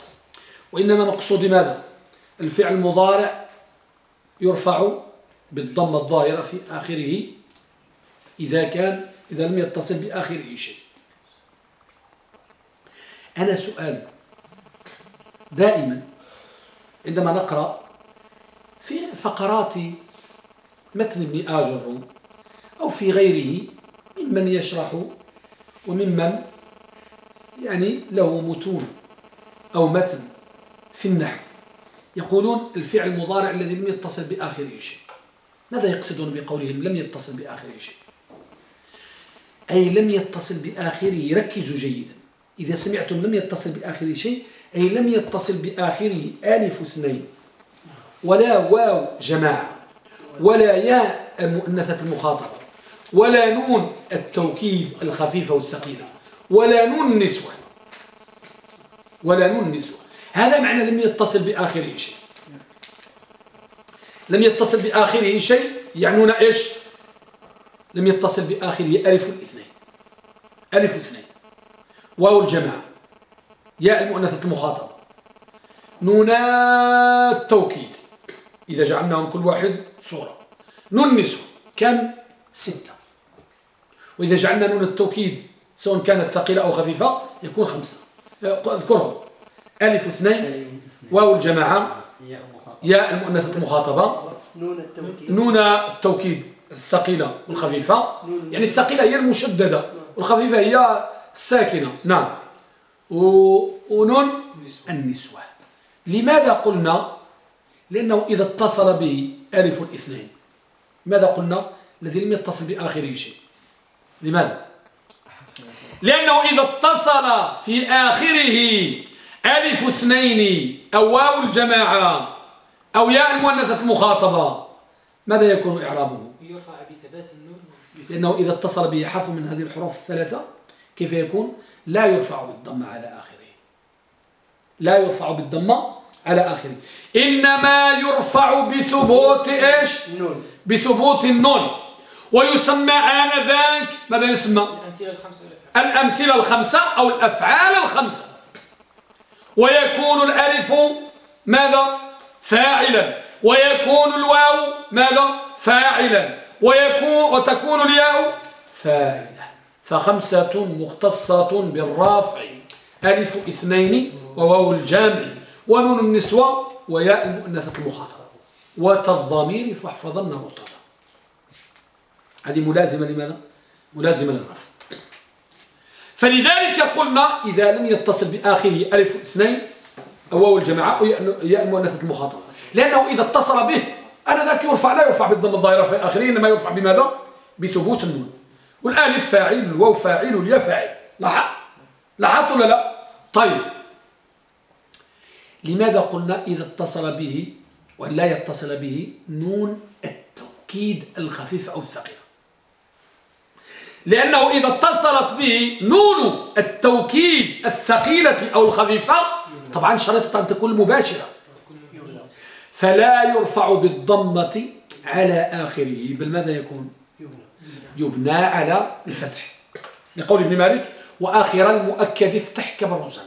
وإنما مقصود ماذا؟ الفعل المضارع يرفع بالضمة الظاهرة في آخره إذا كان إذا لم يتصل بآخره شيء. أنا سؤال. دائما عندما نقرأ في فقرات متن ابن آجر أو في غيره ممن يشرح وممن يعني له متون أو متن في النحو. يقولون الفعل المضارع الذي لم يتصل بآخره شيء. ماذا يقصدون بقولهم؟ لم يتصل بآخره شيء. أي لم يتصل بآخره ركزوا جيدا. إذا سمعتم لم يتصل بآخره شيء أي لم يتصل بآخره آلف اثنين. ولا واو جماعة. ولا ياء المؤنثة المخاطبة ولا نون التوكيد الخفيفة والثقيلة. ولا نون النسوة ولا نون النسوة هذا معنى لم يتصل بآخره شيء. لم يتصل بآخره شيء يعنون إيش؟ لم يتصل بآخره ألف الاثنين. ألف اثنين. واو الجماعة. ياء المؤنثة المخاطبة. نونا التوكيد إذا جعلناهم كل واحد صورة. نون النسوة كم؟ ستة. وإذا جعلنا نون التوكيد سواء كانت ثقيلة أو خفيفة يكون خمسة. اذكرهم. ألف اثنين واو الجماعة. ياء المؤنثة المخاطبة. نون التوكيد. نون التوكيد الثقيلة والخفيفة. يعني الثقيلة هي المشددة. والخفيفة هي الساكنة. نعم. ونون النسوة. لماذا قلنا؟ لأنه إذا اتصل به ألف الاثنين ماذا قلنا؟ الذي لم يتصل بآخره شيء. لماذا؟ لأنه إذا اتصل في آخره ألف اثنين أو واو الجماعة أو ياء المؤنثة المخاطبة. ماذا يكون إعرابه؟ يرفع بثبات النون. لأنه إذا اتصل به حرف من هذه الحروف الثلاثة كيف يكون؟ لا يرفع بالضم على آخره. لا يرفع بالضمة على آخره. إنما يرفع بثبوت إيش؟ نون. بثبوت النون. ويسمى آنذاك. ماذا يسمى؟ الأمثلة الخمسة الأمثلة الخمسة أو الأفعال الخمسة. ويكون الألف ماذا؟ فاعلا. ويكون الواو ماذا؟ فاعلا. ويكون وتكون الياء فاعلة. فخمسة مختصة بالرافع ألف اثنين وواو الجامع. ونون النسوة وياء المؤنثة المخاطبة. وتالضمير فاحفظنه طبعا هذه ملازمة لماذا؟ ملازمة للرفع. فلذلك قلنا إذا لم يتصل بآخره ألف اثنين أو الجماعة أو ياء المؤنثة المخاطبة. لأنه إذا اتصل به أنا ذاك يرفع لا يرفع بالضم الظاهرة في آخره إنما يرفع بماذا؟ بثبوت النون. والآلف فاعل الواو فاعل والياء فاعل. لاحظ؟ لاحظت ولا لا؟ طيب. لماذا قلنا إذا اتصل به ولا يتصل به نون التوكيد الخفيف أو الثقيل؟ لأنه إذا اتصلت به نون التوكيد الثقيلة أو الخفيفة طبعا شرطت أن تكون مباشرة. فلا يرفع بالضمة على آخره بل ماذا يكون؟ يبنى على الفتح. لقول ابن مالك وآخر المؤكد افتح كبروسا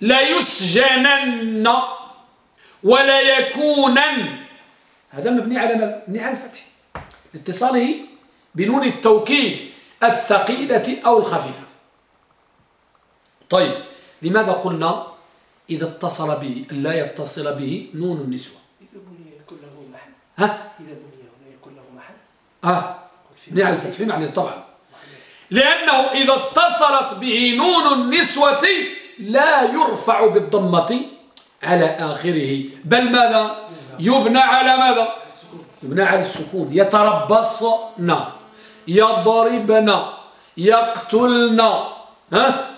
لا يسجنن ولا يكونن. هذا مبني على؟ مبني على الفتح. لاتصاله بنون التوكيد الثقيلة أو الخفيفة. طيب لماذا قلنا إذا اتصل به لا يتصل به نون النسوة؟ إذا بني يكون له محل. ها؟ إذا بني يكون له محل. على الفتح في معنى. طبعا. لأنه إذا اتصلت به نون النسوة لا يرفع بالضمة على آخره. بل ماذا؟ يبنى على ماذا؟ يبنى على السكون. يتربصن. يضربن يقتلن ها؟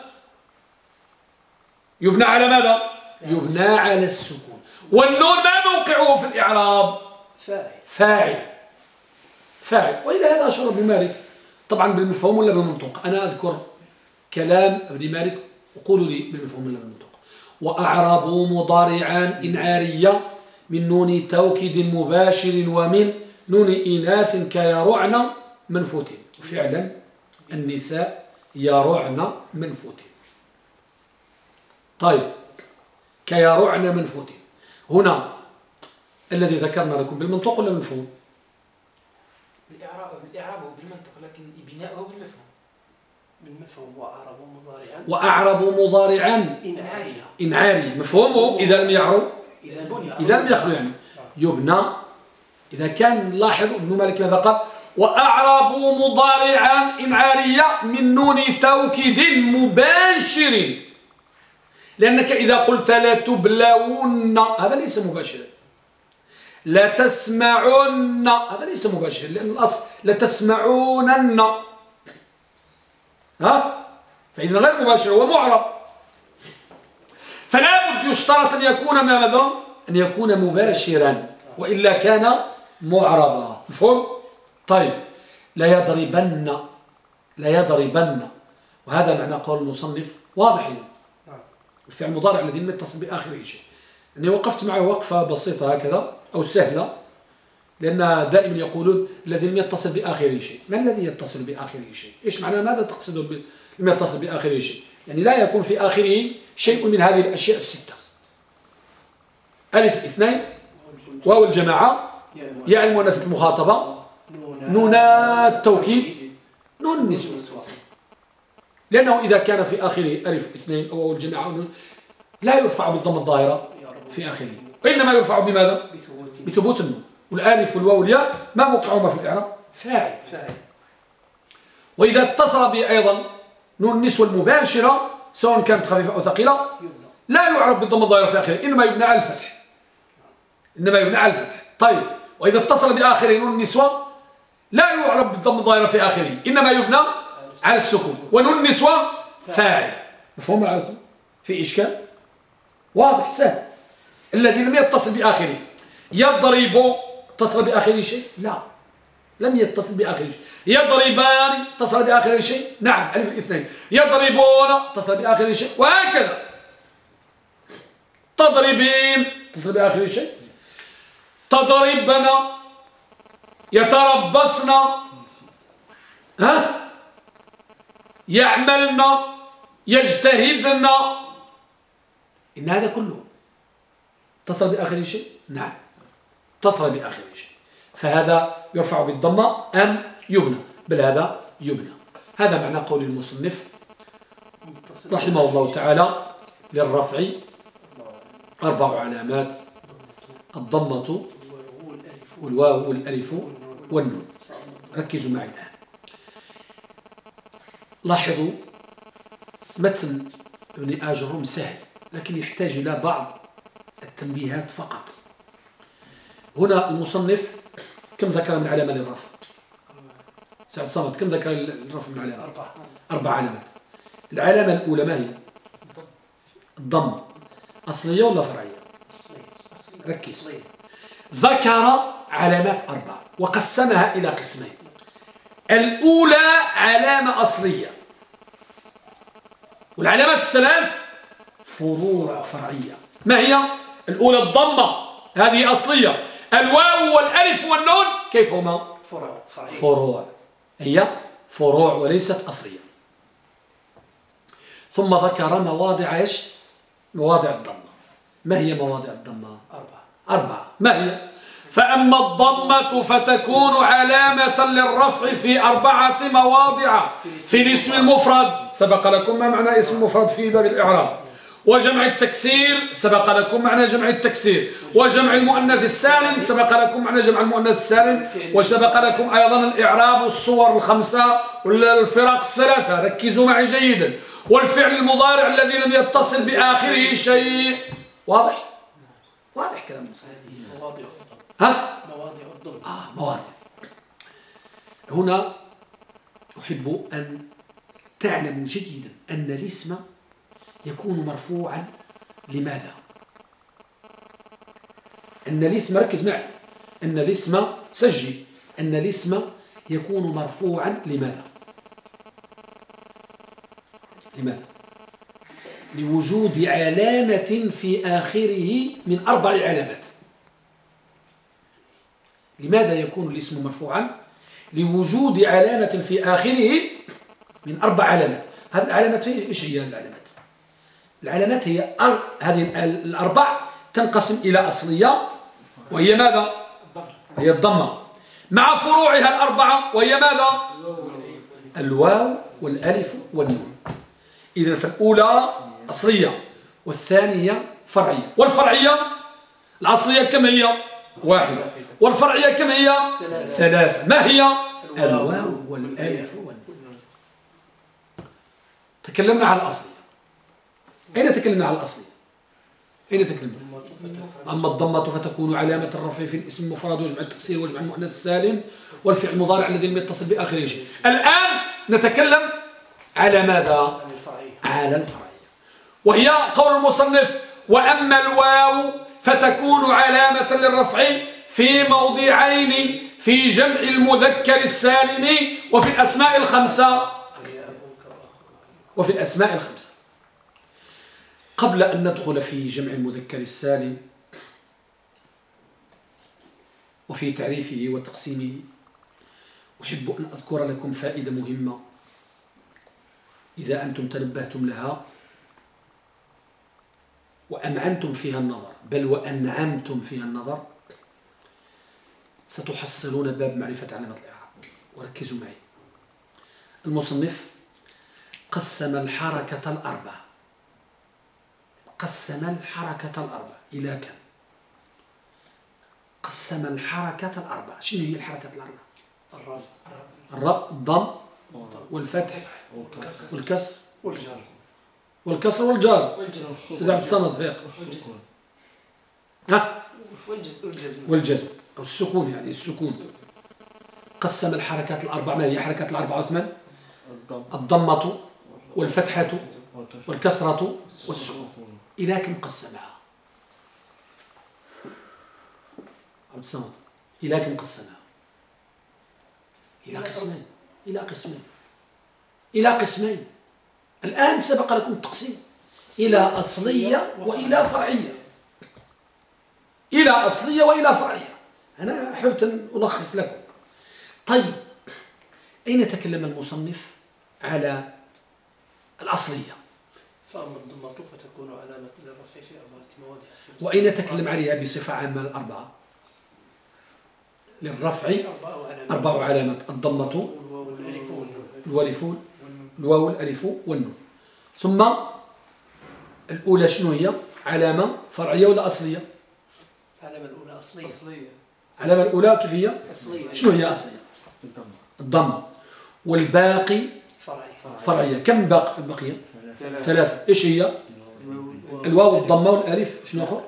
يبنى على ماذا؟ يبنى على السكون. والنون ما موقعه في الإعراب؟ فاعل. فاعل. فاعل. وإلى هذا أشار ابن مالك. طبعا بالمفهوم ولا بالمنطق؟ أنا أذكر كلام ابن مالك وقولوا لي بالمفهوم ولا بالمنطق. وأعربوا مضارعان إن عارية من نون توكيد مباشر ومن نون إناث كيرعن منفوت فعلا النساء يرعن منفوت طيب كيرعن منفوت هنا الذي ذكرنا لكم بالمنطق ولا بالمفهوم الإعراب الإعراب هو بالمنطق لكن بناؤه بالمفهوم بالمفهوم. وأعرب مضارعا. وأعرب مضارعا. إن عارية إن عاري مفهومه إذا لم يعرب؟ إذا بني إذا لم يخلو يعني. يبنى. إذا كان نلاحظ ابن مالك ماذا قال؟ وأعرب مضارعا إن عارية من نون توكيد مباشر. لأنك إذا قلت لا تبلون هذا ليس مباشرا. لا تسمعن هذا ليس مباشر لأن الأصل لا تسمعونن ها؟ فإذا غير مباشر هو معرب. فلا بد يشترط أن يكون ماذا؟ أن يكون مباشرا وإلا كان معربا. مفهوم؟ طيب لا يضربن لا يضربن. وهذا معنى قول المصنف واضح إذن. الفعل المضارع الذي لم يتصل بآخره شيء. أني وقفت معه وقفة بسيطة هكذا أو سهلة لأن دائما يقولون الذي لم يتصل بآخره شيء. ما الذي يتصل بآخره شيء؟ إيش معنى؟ ماذا تقصد لم يتصل بآخره شيء؟ يعني لا يكون في آخره شيء من هذه الأشياء الستة. ألف اثنين واو الجماعة ياء المؤنث المخاطبة نون التوكيد نون النسوة لأنه إذا كان في آخره ألف اثنين أو واو الجماعة لا يرفع بالضم الظاهرة في آخره. وإنما يرفع بماذا؟ بثبوت النون. والالف والواو والياء ما موقعهما في الإعراب؟ فاعل. وإذا اتصل به أيضا نون النسوة المباشرة سواء كانت خفيفة أو ثقيلة لا يعرب بالضم الظاهرة في آخره إنما يبنى على الفتح. إنما يبنى على الفتح. طيب وإذا اتصل بآخره نون النسوة لا يعرب بالضم الظاهرة في آخره إنما يبنى على السكون ونون النسوة فاعل. مفهوم عادة في إشكال؟ واضح سهل. الذي لم يتصل بآخره. يضرب اتصل بآخره شيء؟ لا. لم يتصل بآخره شيء. يضربان اتصل بآخره شيء؟ نعم ألف الاثنين. يضربون اتصل بآخره شيء؟ وهكذا. تضربين تصل بآخر شيء؟ تضربن يتربصن ها؟ يعملن يجتهدن إن هذا كله تصل بآخر شيء؟ نعم. تصل بآخر شيء. فهذا يرفع بالضمة أم يبنى. بل هذا يبنى. هذا معنى قول المصنف رحمه الله تعالى للرفع أربع علامات. الضمة والواو والألف. والنون. ركزوا معي الآن. لاحظوا متن ابن آجروم سهل لكن يحتاج إلى بعض التنبيهات فقط. هنا المصنف كم ذكر من علامة للرفع؟ سعد صمد كم ذكر الرفع من علامة؟ أربع أربع علامات. العلامة الأولى ما هي؟ الضم. أصلية ولا فرعية؟ ركز. ذكر علامات أربع وقسمها إلى قسمين. الأولى علامة أصلية. والعلامات الثلاث فروع فرعية. ما هي؟ الأولى الضمة هذه أصلية. الواو والألف والنون كيف هما فروع فروع. هي فروع وليست أصلية. ثم ذكر مواضع إيش؟ مواضع الضمة. ما هي مواضع الضمة؟ أربعة. أربعة. ما هي؟ فأما الضمة فتكون علامة للرفع في أربعة مواضع في الاسم المفرد. سبق لكم ما معنى اسم المفرد في باب الإعراب؟ وجمع التكسير سبق لكم معنى جمع التكسير. وجمع المؤنث السالم سبق لكم معنى جمع المؤنث السالم. وسبق لكم أيضا الإعراب والصور الخمسة والفرق الثلاثة ركزوا معي جيدا. والفعل المضارع الذي لم يتصل بآخره شيء. واضح؟ واضح كلام مواضع ها؟ مواضع الضم آه مواضع هنا أحب أن تعلموا جيدا أن الاسم يكون مرفوعا. لماذا؟ أن الاسم ركز معي. أن الاسم سجل. أن الاسم يكون مرفوعا. لماذا؟ لماذا؟ لوجود علامة في آخره من أربع علامات. لماذا يكون الاسم مرفوعا؟ لوجود علامة في آخره من أربع علامات. هذه العلامات إيش هي العلامات؟ العلامات هي هذه الأربع تنقسم إلى أصلية وهي ماذا؟ هي الضمة. مع فروعها الأربعة وهي ماذا؟ الواو والألف والنون. إذا فالأولى أصلية والثانية فرعية. والفرعية؟ الأصلية كم هي؟ واحدة. والفرعية كم هي؟ ثلاثة. ما هي؟ الواو والألف والنون. تكلمنا عن الأصلية. أين تكلمنا عن الأصلية؟ أين تكلمنا؟ أما الضمة فتكون علامة الرفع في الاسم المفرد وجمع التكسير وجمع المؤنث السالم والفعل المضارع الذي لم يتصل بآخره شيء. الآن نتكلم على ماذا؟ على الفرعية. وهي قول المصنف وأما الواو فتكون علامة للرفع في موضعين في جمع المذكر السالم وفي الأسماء الخمسة. وفي الأسماء الخمسة. قبل أن ندخل في جمع المذكر السالم وفي تعريفه وتقسيمه أحب أن أذكر لكم فائدة مهمة. إذا أنتم تنبهتم لها وأمعنتم فيها النظر. بل وأنعمتم فيها النظر. ستحصلون باب معرفة علامة الإعراب. وركزوا معي. المصنف قسم الحركة الأربع. قسم الحركة الأربع. إلى كم؟ قسم الحركة الأربع. شنو هي الحركة الأربع؟ الرفع الرب الضم والفتح. والكسر. والجر. والكسر والجار. والجزم سيدي عبد الصمد فيق. والجزم ها؟ والجزم أو السكون يعني السكون. قسم الحركات الأربع. ما هي حركات الأربعة وثمان الضمة والفتحة والكسرة والسكون. إلى كم قسمها؟ عبد الصمد إلى كم قسمها؟ إلى قسمين. إلى قسمين. إلى قسمين. الآن سبق لكم التقسيم إلى أصلية وإلى فرعية. إلى أصلية وإلى فرعية. أنا أحببت أن ألخص لكم. طيب أين تكلم المصنف على الأصلية؟ فأما الضمة فتكون علامة للرفع في أربعة مواضع وأين تكلم عليها بصفة عامة الأربعة؟ للرفع أربع علامات. الضمة الوالف الواو الألف والنون. ثم الأولى شنو هي؟ علامة فرعية ولا أصلية؟ العلامة الأولى أصلية. أصلية. العلامة الأولى كيف هي؟ أصلية. شنو هي أصلية؟ الضمة. والباقي فرعي فرعية. كم باق بقية ثلاثة. إيش هي؟ الواو. الضمة والألف. شنو آخر؟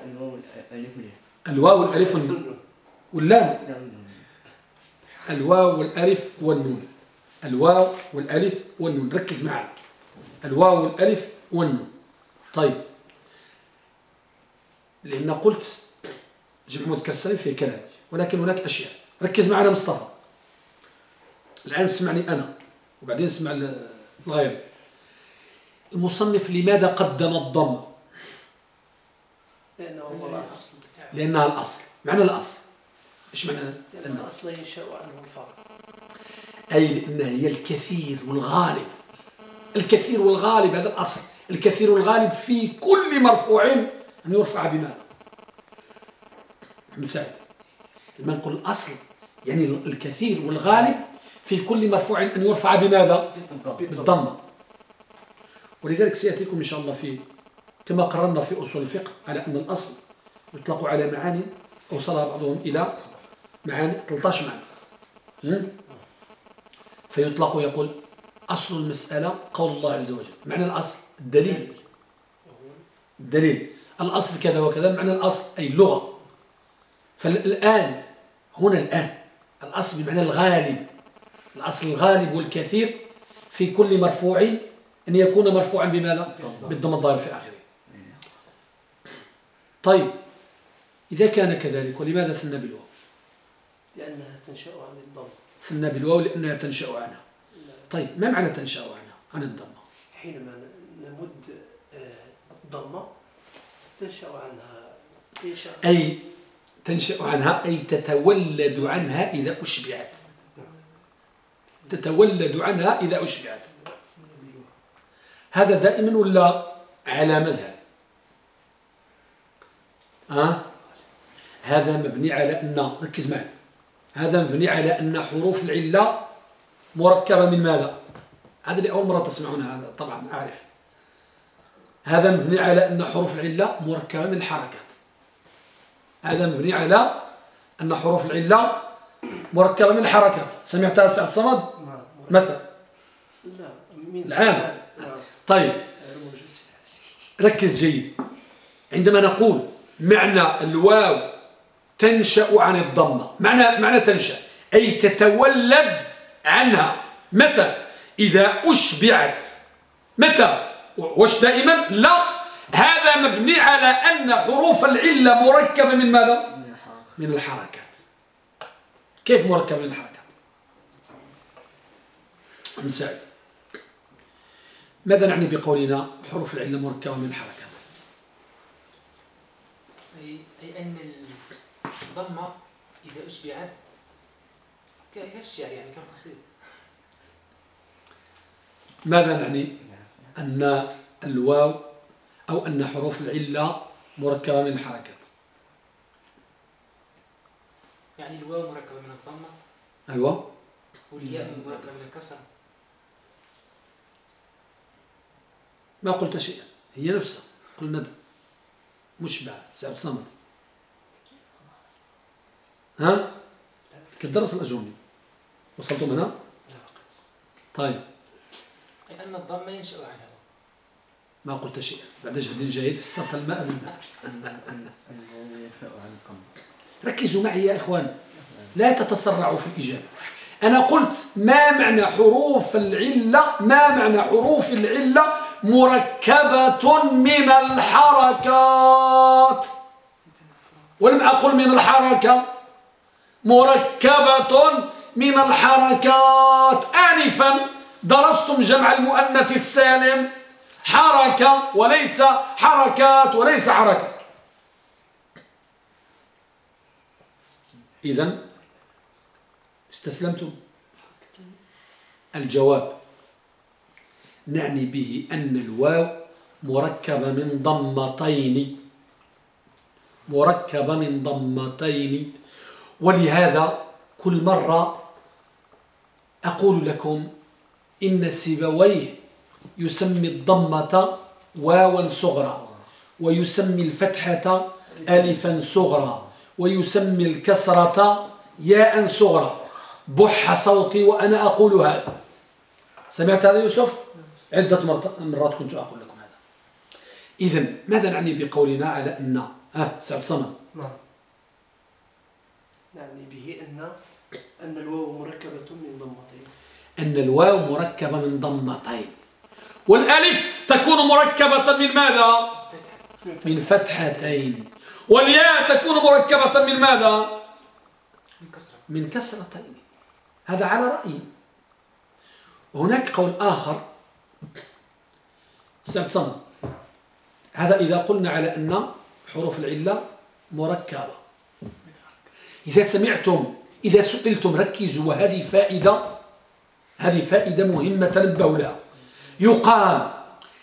الواو والألف والنون. واللام. الواو والألف والنون. الواو والألف والنون. ركز معنا الواو والألف والنون. طيب. لأن قلت جمع مذكر السالم في كلام ولكن هناك أشياء. ركز معنا مصطفى. الآن اسمعني أنا وبعدين اسمع الغير. المصنف لماذا قدم الضم؟ لأنه هو الأصل. لأنها الأصل. معنى الأصل. إيش معنى لأن الأصل؟ ينشأ عنه الفرع. أي لأنها هي الكثير والغالب. الكثير والغالب هذا الأصل. الكثير والغالب في كل مرفوع أن يرفع بماذا؟ محمد لما نقول الأصل يعني الكثير والغالب في كل مرفوع أن يرفع بماذا؟ بالضمة. ولذلك سيأتيكم إن شاء الله في كما قررنا في أصول الفقه على أن الأصل يطلق على معاني أوصلها بعضهم إلى معاني 13 معنى فيطلق يقول أصل المسألة قول الله عز وجل. معنى الأصل الدليل. الدليل. الأصل كذا وكذا معنى الأصل أي اللغة. فالآن هنا الآن الأصل بمعنى الغالب. الأصل الغالب والكثير في كل مرفوع أن يكون مرفوعا بماذا؟ بالضم الظاهر في آخره. طيب إذا كان كذلك ولماذا ثنى بالواو؟ لأنها تنشأ عن الضم. ثنى بالواو لأنها تنشأ عنها طيب ما معنى تنشأ عنها عن الضمة. حينما نمد آه، الضمة تنشأ عنها أي تنشأ عنها أي تتولد عنها إذا أشبعت. تتولد عنها إذا أشبعت. هذا دائما ولا على مذهب؟ أه؟ هذا مبني على أن ركز معي. هذا مبني على أن حروف العلة مركبة من ماذا؟ هذا اللي أول مرة تسمعون هذا طبعا أعرف. هذا مبني على أن حروف العلة مركبة من الحركات. هذا مبني على أن حروف العلة مركبة من الحركات. سمعتها سعد صمد؟ متى؟ لا الآن طيب. ركز جيد. عندما نقول معنى الواو تنشأ عن الضمة. معنى, معنى تنشأ. أي تتولد عنها. متى؟ إذا أشبعت. متى؟ وش دائما؟ لا. هذا مبني على أن حروف العلة مركبة من ماذا؟ من الحركات. كيف مركبة من الحركات؟ سعيد ماذا نعني بقولنا حروف العلة مركبة من الحركات؟ أي أن الضمة إذا أشبعت كالشعر يعني كالقصيد ماذا نعني أن الواو أو أن حروف العلة مركبة من الحركات؟ يعني الواو مركبة من الضمة أيوة. والياء مركبة من الكسر ما قلت شيئا هي نفسها. قلنا مشبع سعب صمد. ها؟ كدرس الأجرومي وصلتم هنا؟ طيب. أي أن الضمة ينشأ عنها ما قلت شيئا بعد جهد جيد في الصرف الماء بالماء ركزوا معي يا إخوان. لا تتسرعوا في الإجابة. أنا قلت ما معنى حروف العلة؟ ما معنى حروف العلة مركبة من الحركات؟ ولم أقل من الحركة. مركبة من الحركات. آنفا درستم جمع المؤنث السالم. حركة وليس حركات وليس حركة. إذا استسلمتم. الجواب نعني به أن الواو مركبة من ضمتين. مركبة من ضمتين. ولهذا كل مرة أقول لكم إن سيبويه يسمي الضمة واوا صغرى ويسمي الفتحة ألفا صغرى ويسمي الكسرة ياء صغرى. بح صوتي وأنا أقول هذا. سمعت هذا يوسف؟ عدة مرات كنت أقول لكم هذا. إذا ماذا نعني بقولنا على أن أه سعد صمد. نعني به أن أن الواو مركبة من ضمتين. أن الواو مركبة من ضمتين. والألف تكون مركبة من ماذا؟ من فتحتين. والياء تكون مركبة من ماذا؟ من كسرتين. هذا على رأيي. وهناك قول آخر. صمد هذا إذا قلنا على أن حروف العلة مركبة. إذا سمعتم إذا سئلتم ركزوا وهذه فائدة هذه فائدة مهمة تنبهوا لها. يقال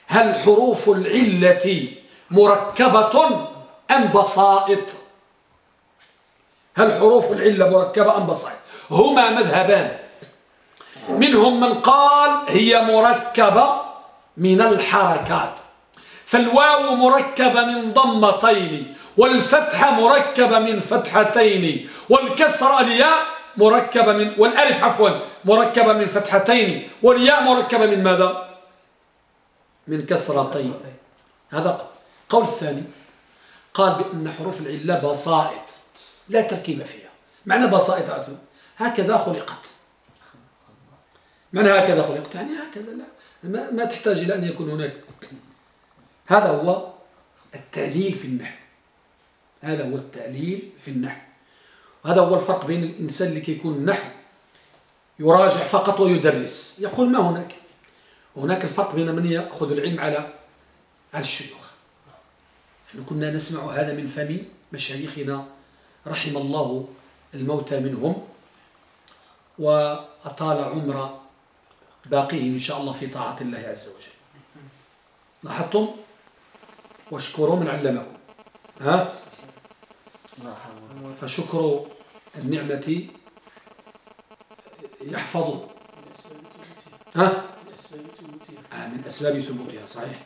هل حروف العلة مركبة أم بسائط؟ هل حروف العلة مركبة أم بسائط؟ هما مذهبان. منهم من قال هي مركبة من الحركات. فالواو مركبة من ضمتين والفتحة مركبة من فتحتين والكسرة الياء مركبة من والألف عفوا مركبة من فتحتين والياء مركبة من ماذا؟ من كسرتين. هذا قول. الثاني. قال بأن حروف العلة بسائط لا تركيب فيها. معنى بسائط هكذا خلقت. معنى هكذا خلقت. يعني هكذا لا. ما, ما تحتاج إلى أن يكون هناك. هذا هو التعليل في النحو. هذا هو التعليل في النحو. هذا هو الفرق بين الإنسان اللي كيكون النحو يراجع فقط ويدرس. يقول ما هناك؟ هناك الفرق بين من يأخذ العلم على على الشيوخ. نحن كنا نسمع هذا من فم مشايخنا رحم الله الموتى منهم وأطال عمر باقيه إن شاء الله في طاعة الله عز وجل. لاحظتم؟ واشكروا من علمكم. ها؟ فشكر النعمة يحفظه ها؟ آه من أسباب ثبوتها صحيح.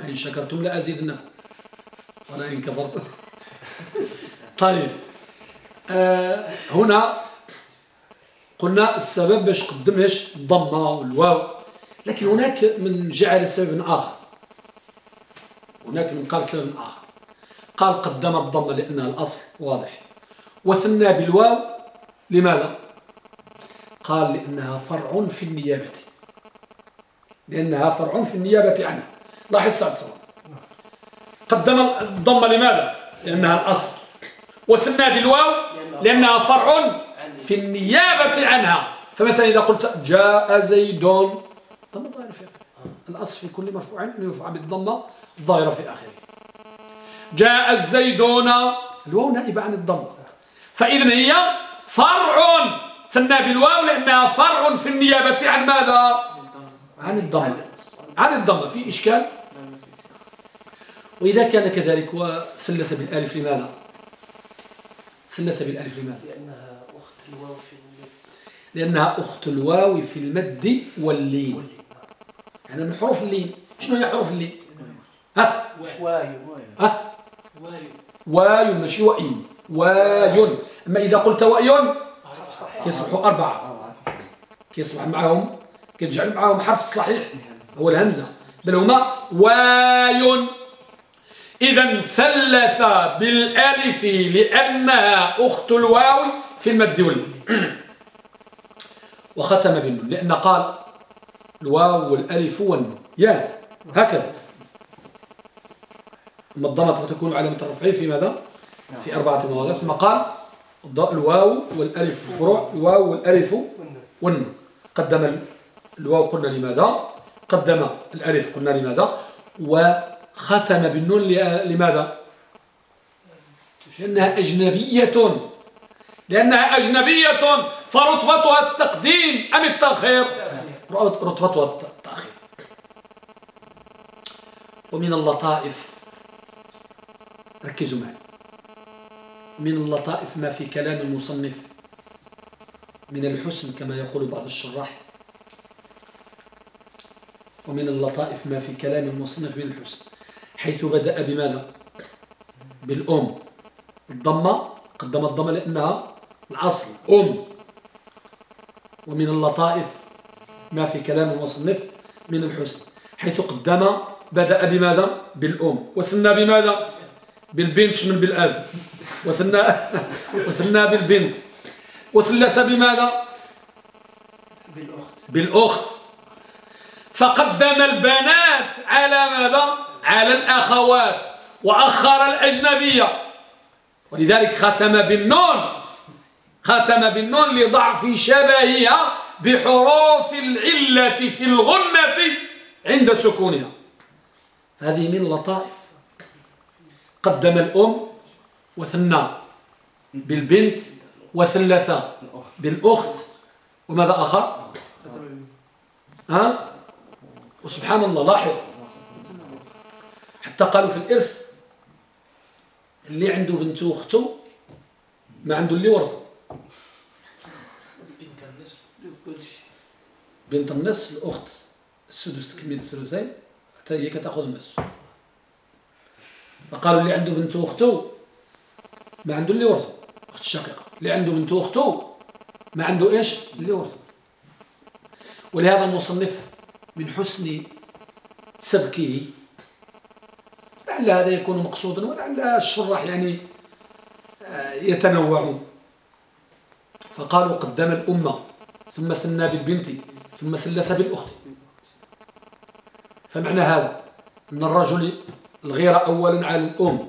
إن شكرتم لأزيدنكم ولا إن كفرت. طيب آه هنا قلنا السبب باش قدم إيش الضمة والواو لكن هناك من جعل سبب آخر. هناك من قال سبب آخر. قال قدم الضمه لأنها الأصل واضح. وثنى بالواو لماذا؟ قال لأنها فرع في النيابة. لأنها فرع في النيابة عنها لاحظ سعد صلاة قدم الضمه لماذا؟ لأنها الأصل. وثنى بالواو لأنها فرع في النيابة عنها. فمثلا إذا قلت جاء زيد ضم الظاهرة في الأصل في كل مرفوع أن يرفع بالضمة الظاهرة في آخره. جاء الزيدون. الواو نائبة عن الضمة فإذا هي فرع. ثنى بالواو لأنها فرع في النيابة عن ماذا؟ عن الضمة عن الضمة في إشكال؟ وإذا كان كذلك وثلث بالألف لماذا؟ ثلث بالألف لماذا؟ لأنها أخت الواو في المد. لأنها أخت الواو في المد واللين. يعني من حروف اللين. شنو هي حروف اللين؟ ها؟ وايو ها؟ واي ماشي وإي. واي أما إذا قلت واي كيصبحوا أربعة. كيصبح معهم كتجعل معهم حرف الصحيح هو الهمزة. بل هما واي إذا ثلث بالألف لأنها أخت الواو في المد واللين وختم بالنون. لأن قال الواو والألف والنون. يا. هكذا. أما الضمة تكون علامة الرفع في ماذا؟ في أربعة مواضع ثم قال الواو والألف في الفروع الواو والألف والنون. قدم الواو قلنا لماذا؟ قدم الألف قلنا لماذا؟ وختم بالنون لماذا؟ لأنها أجنبية. لأنها أجنبية. فرتبتها التقديم أم التأخير؟ رتبتها التأخير. ومن اللطائف ركزوا معي. من اللطائف ما في كلام المصنف. من الحسن كما يقول بعض الشراح. ومن اللطائف ما في كلام المصنف من الحسن. حيث بدأ بماذا؟ بالأم. الضمة قدم الضمة لأنها الأصل أم. ومن اللطائف ما في كلام المصنف من الحسن. حيث قدم بدأ بماذا؟ بالأم. وثنى بماذا؟ بالبنت من بالأب. وثنى وثنى بالبنت. وثلث بماذا؟ بالأخت. بالأخت. فقدم البنات على ماذا؟ على الأخوات وأخر الأجنبية. ولذلك ختم بالنون. ختم بالنون لضعف شبهها بحروف العلة في الغنة عند سكونها. هذه من اللطائف قدم الأم وثنى بالبنت وثلث بالأخت. وماذا آخر؟ ها؟ وسبحان الله لاحظ. حتى قالوا في الإرث اللي عنده بنت وأخته ما عنده اللي ورثه. بنت النصف الأخت السدس تكمل الثلثين حتى هي كتأخذ النصف. فقالوا اللي عنده بنت واخته ما عنده اللي ورثه أخت الشقيقة اللي عنده بنت واخته ما عنده إيش؟ اللي ورثه ولهذا المصنف من حسن سبكه لعل هذا يكون مقصودا ولعل الشراح يعني آه، يتنوعون فقالوا قدم الأمة ثم ثنى بالبنت ثم ثلث بالأخت. فمعنى هذا أن الرجل الغيرة أولا على الأم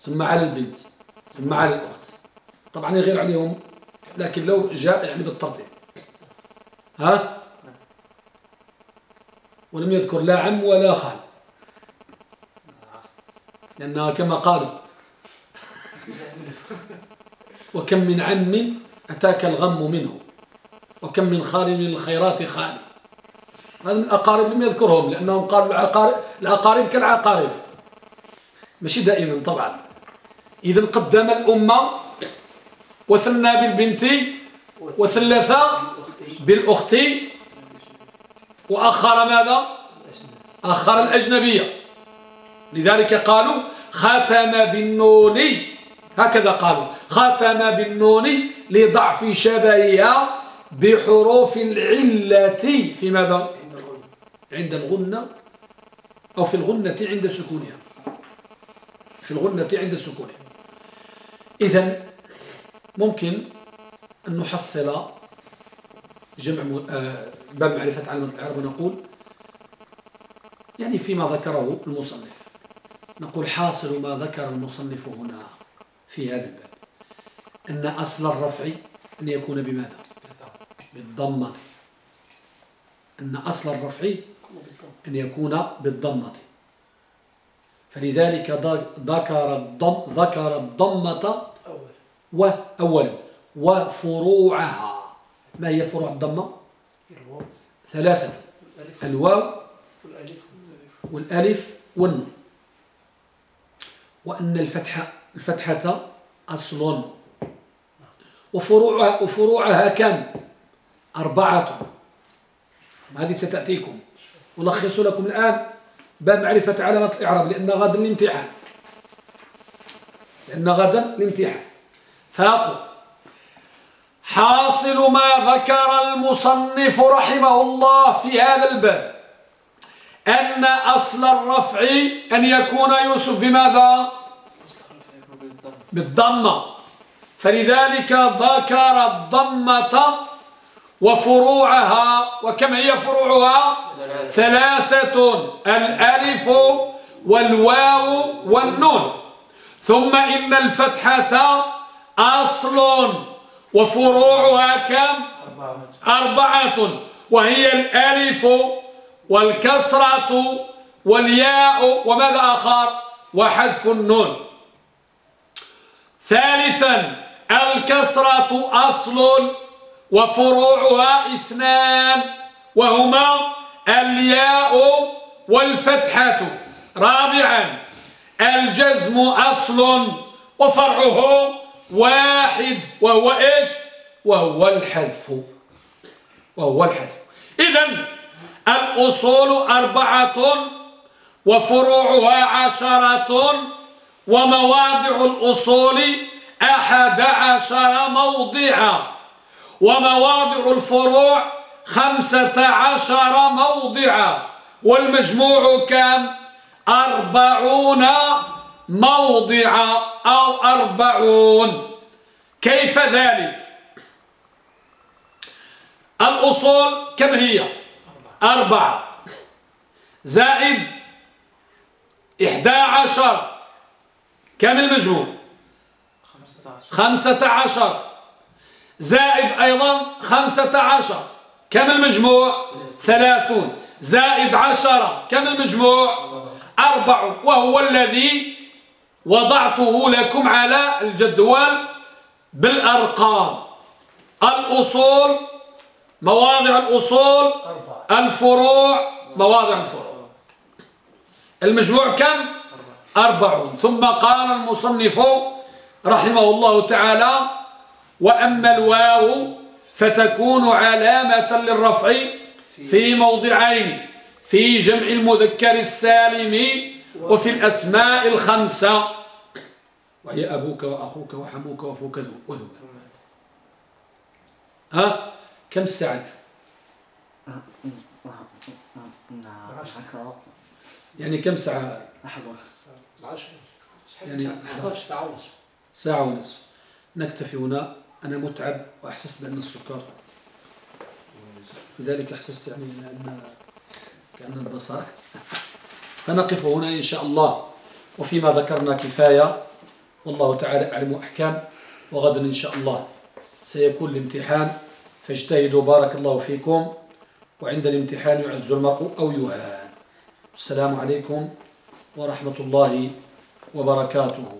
ثم على البنت ثم على الأخت. طبعا يغير عليهم لكن لو جاء يعني بالترتيب ها؟ ولم يذكر لا عم ولا خال. لأنها كما قالوا وكم من عم أتاك الغم منه وكم من خال من الخيرات خالي. هذا من الأقارب لم يذكرهم لأنهم قالوا الأقارب, الأقارب كالعقارب. ماشي دائما طبعا. إذا قدم الأمة وثنى بالبنت وثلث بالأخت. وأخر ماذا؟ أخر الأجنبية. لذلك قالوا ختم بالنون. هكذا قالوا. ختم بالنون لضعف شبهها بحروف العلة في ماذا؟ عند الغنة أو في الغنة عند سكونها. في الغنة عند سكونها. إذا ممكن أن نحصل جمع آه، باب معرفة علامة الإعراب ونقول يعني فيما ذكره المصنف. نقول حاصل ما ذكر المصنف هنا في هذا الباب. أن أصل الرفع أن يكون بماذا؟ بالضمة. أن أصل الرفع أن يكون بالضمة. فلذلك ذكر الضم ذكر الضمة وأولا وفروعها. ما هي فروع الضمة؟ ثلاثة. الواو والألف والنون. وأن الفتحة الفتحة أصل. وفروعها, وفروعها كم؟ أربعة. هذه ستأتيكم. ألخص لكم الآن باب معرفة علامة الإعراب لأن غدا الامتحان. لأن غدا الامتحان. فأقول حاصل ما ذكر المصنف رحمه الله في هذا الباب أن أصل الرفع أن يكون يوسف بماذا؟ بالضمة. فلذلك ذكر الضمة وفروعها وكم هي فروعها؟ ثلاثة الألف والواو والنون. ثم إن الفتحة أصل وفروعها كم؟ أربعة. وهي الألف والكسرة والياء وماذا آخر؟ وحذف النون. ثالثا الكسرة أصل وفروعها اثنان وهما الياء والفتحة. رابعا الجزم أصل وفرعه واحد وهو إيش؟ وهو الحذف. وهو الحذف. إذا الأصول أربعة وفروعها عشرة ومواضع الأصول أحد عشر موضعا. ومواضع الفروع خمسة عشر موضعا والمجموع كم؟ أربعون موضعا أو أربعون. كيف ذلك؟ الأصول كم هي؟ أربعة. زائد إحدى عشر. كم المجموع؟ خمسة عشر. زائد أيضا خمسة عشر. كم المجموع؟ ثلاثون. زائد عشرة. كم المجموع؟ أربع. وهو الذي وضعته لكم على الجدول بالأرقام. الأصول مواضع الأصول الفروع مواضع الفروع. المجموع كم؟ أربعون ثم قال المصنف رحمه الله تعالى وأما الواو فتكون علامة للرفع في موضعين في جمع المذكر السالم وفي الأسماء الخمسة. وهي أبوك وأخوك وحموك وفوك وذوك ها؟ كم الساعة يعني كم ساعة؟ يعني 11 ساعة ونصف. ساعة ونصف. نكتفي هنا. أنا متعب وأحسست بأن السكر لذلك أحسست يعني أن كأن البصر. فنقف هنا إن شاء الله. وفيما ذكرنا كفاية والله تعالى أعلم أحكام وغدا إن شاء الله سيكون الامتحان. فاجتهدوا بارك الله فيكم. وعند الامتحان يعز المرء أو يهان. السلام عليكم ورحمة الله وبركاته.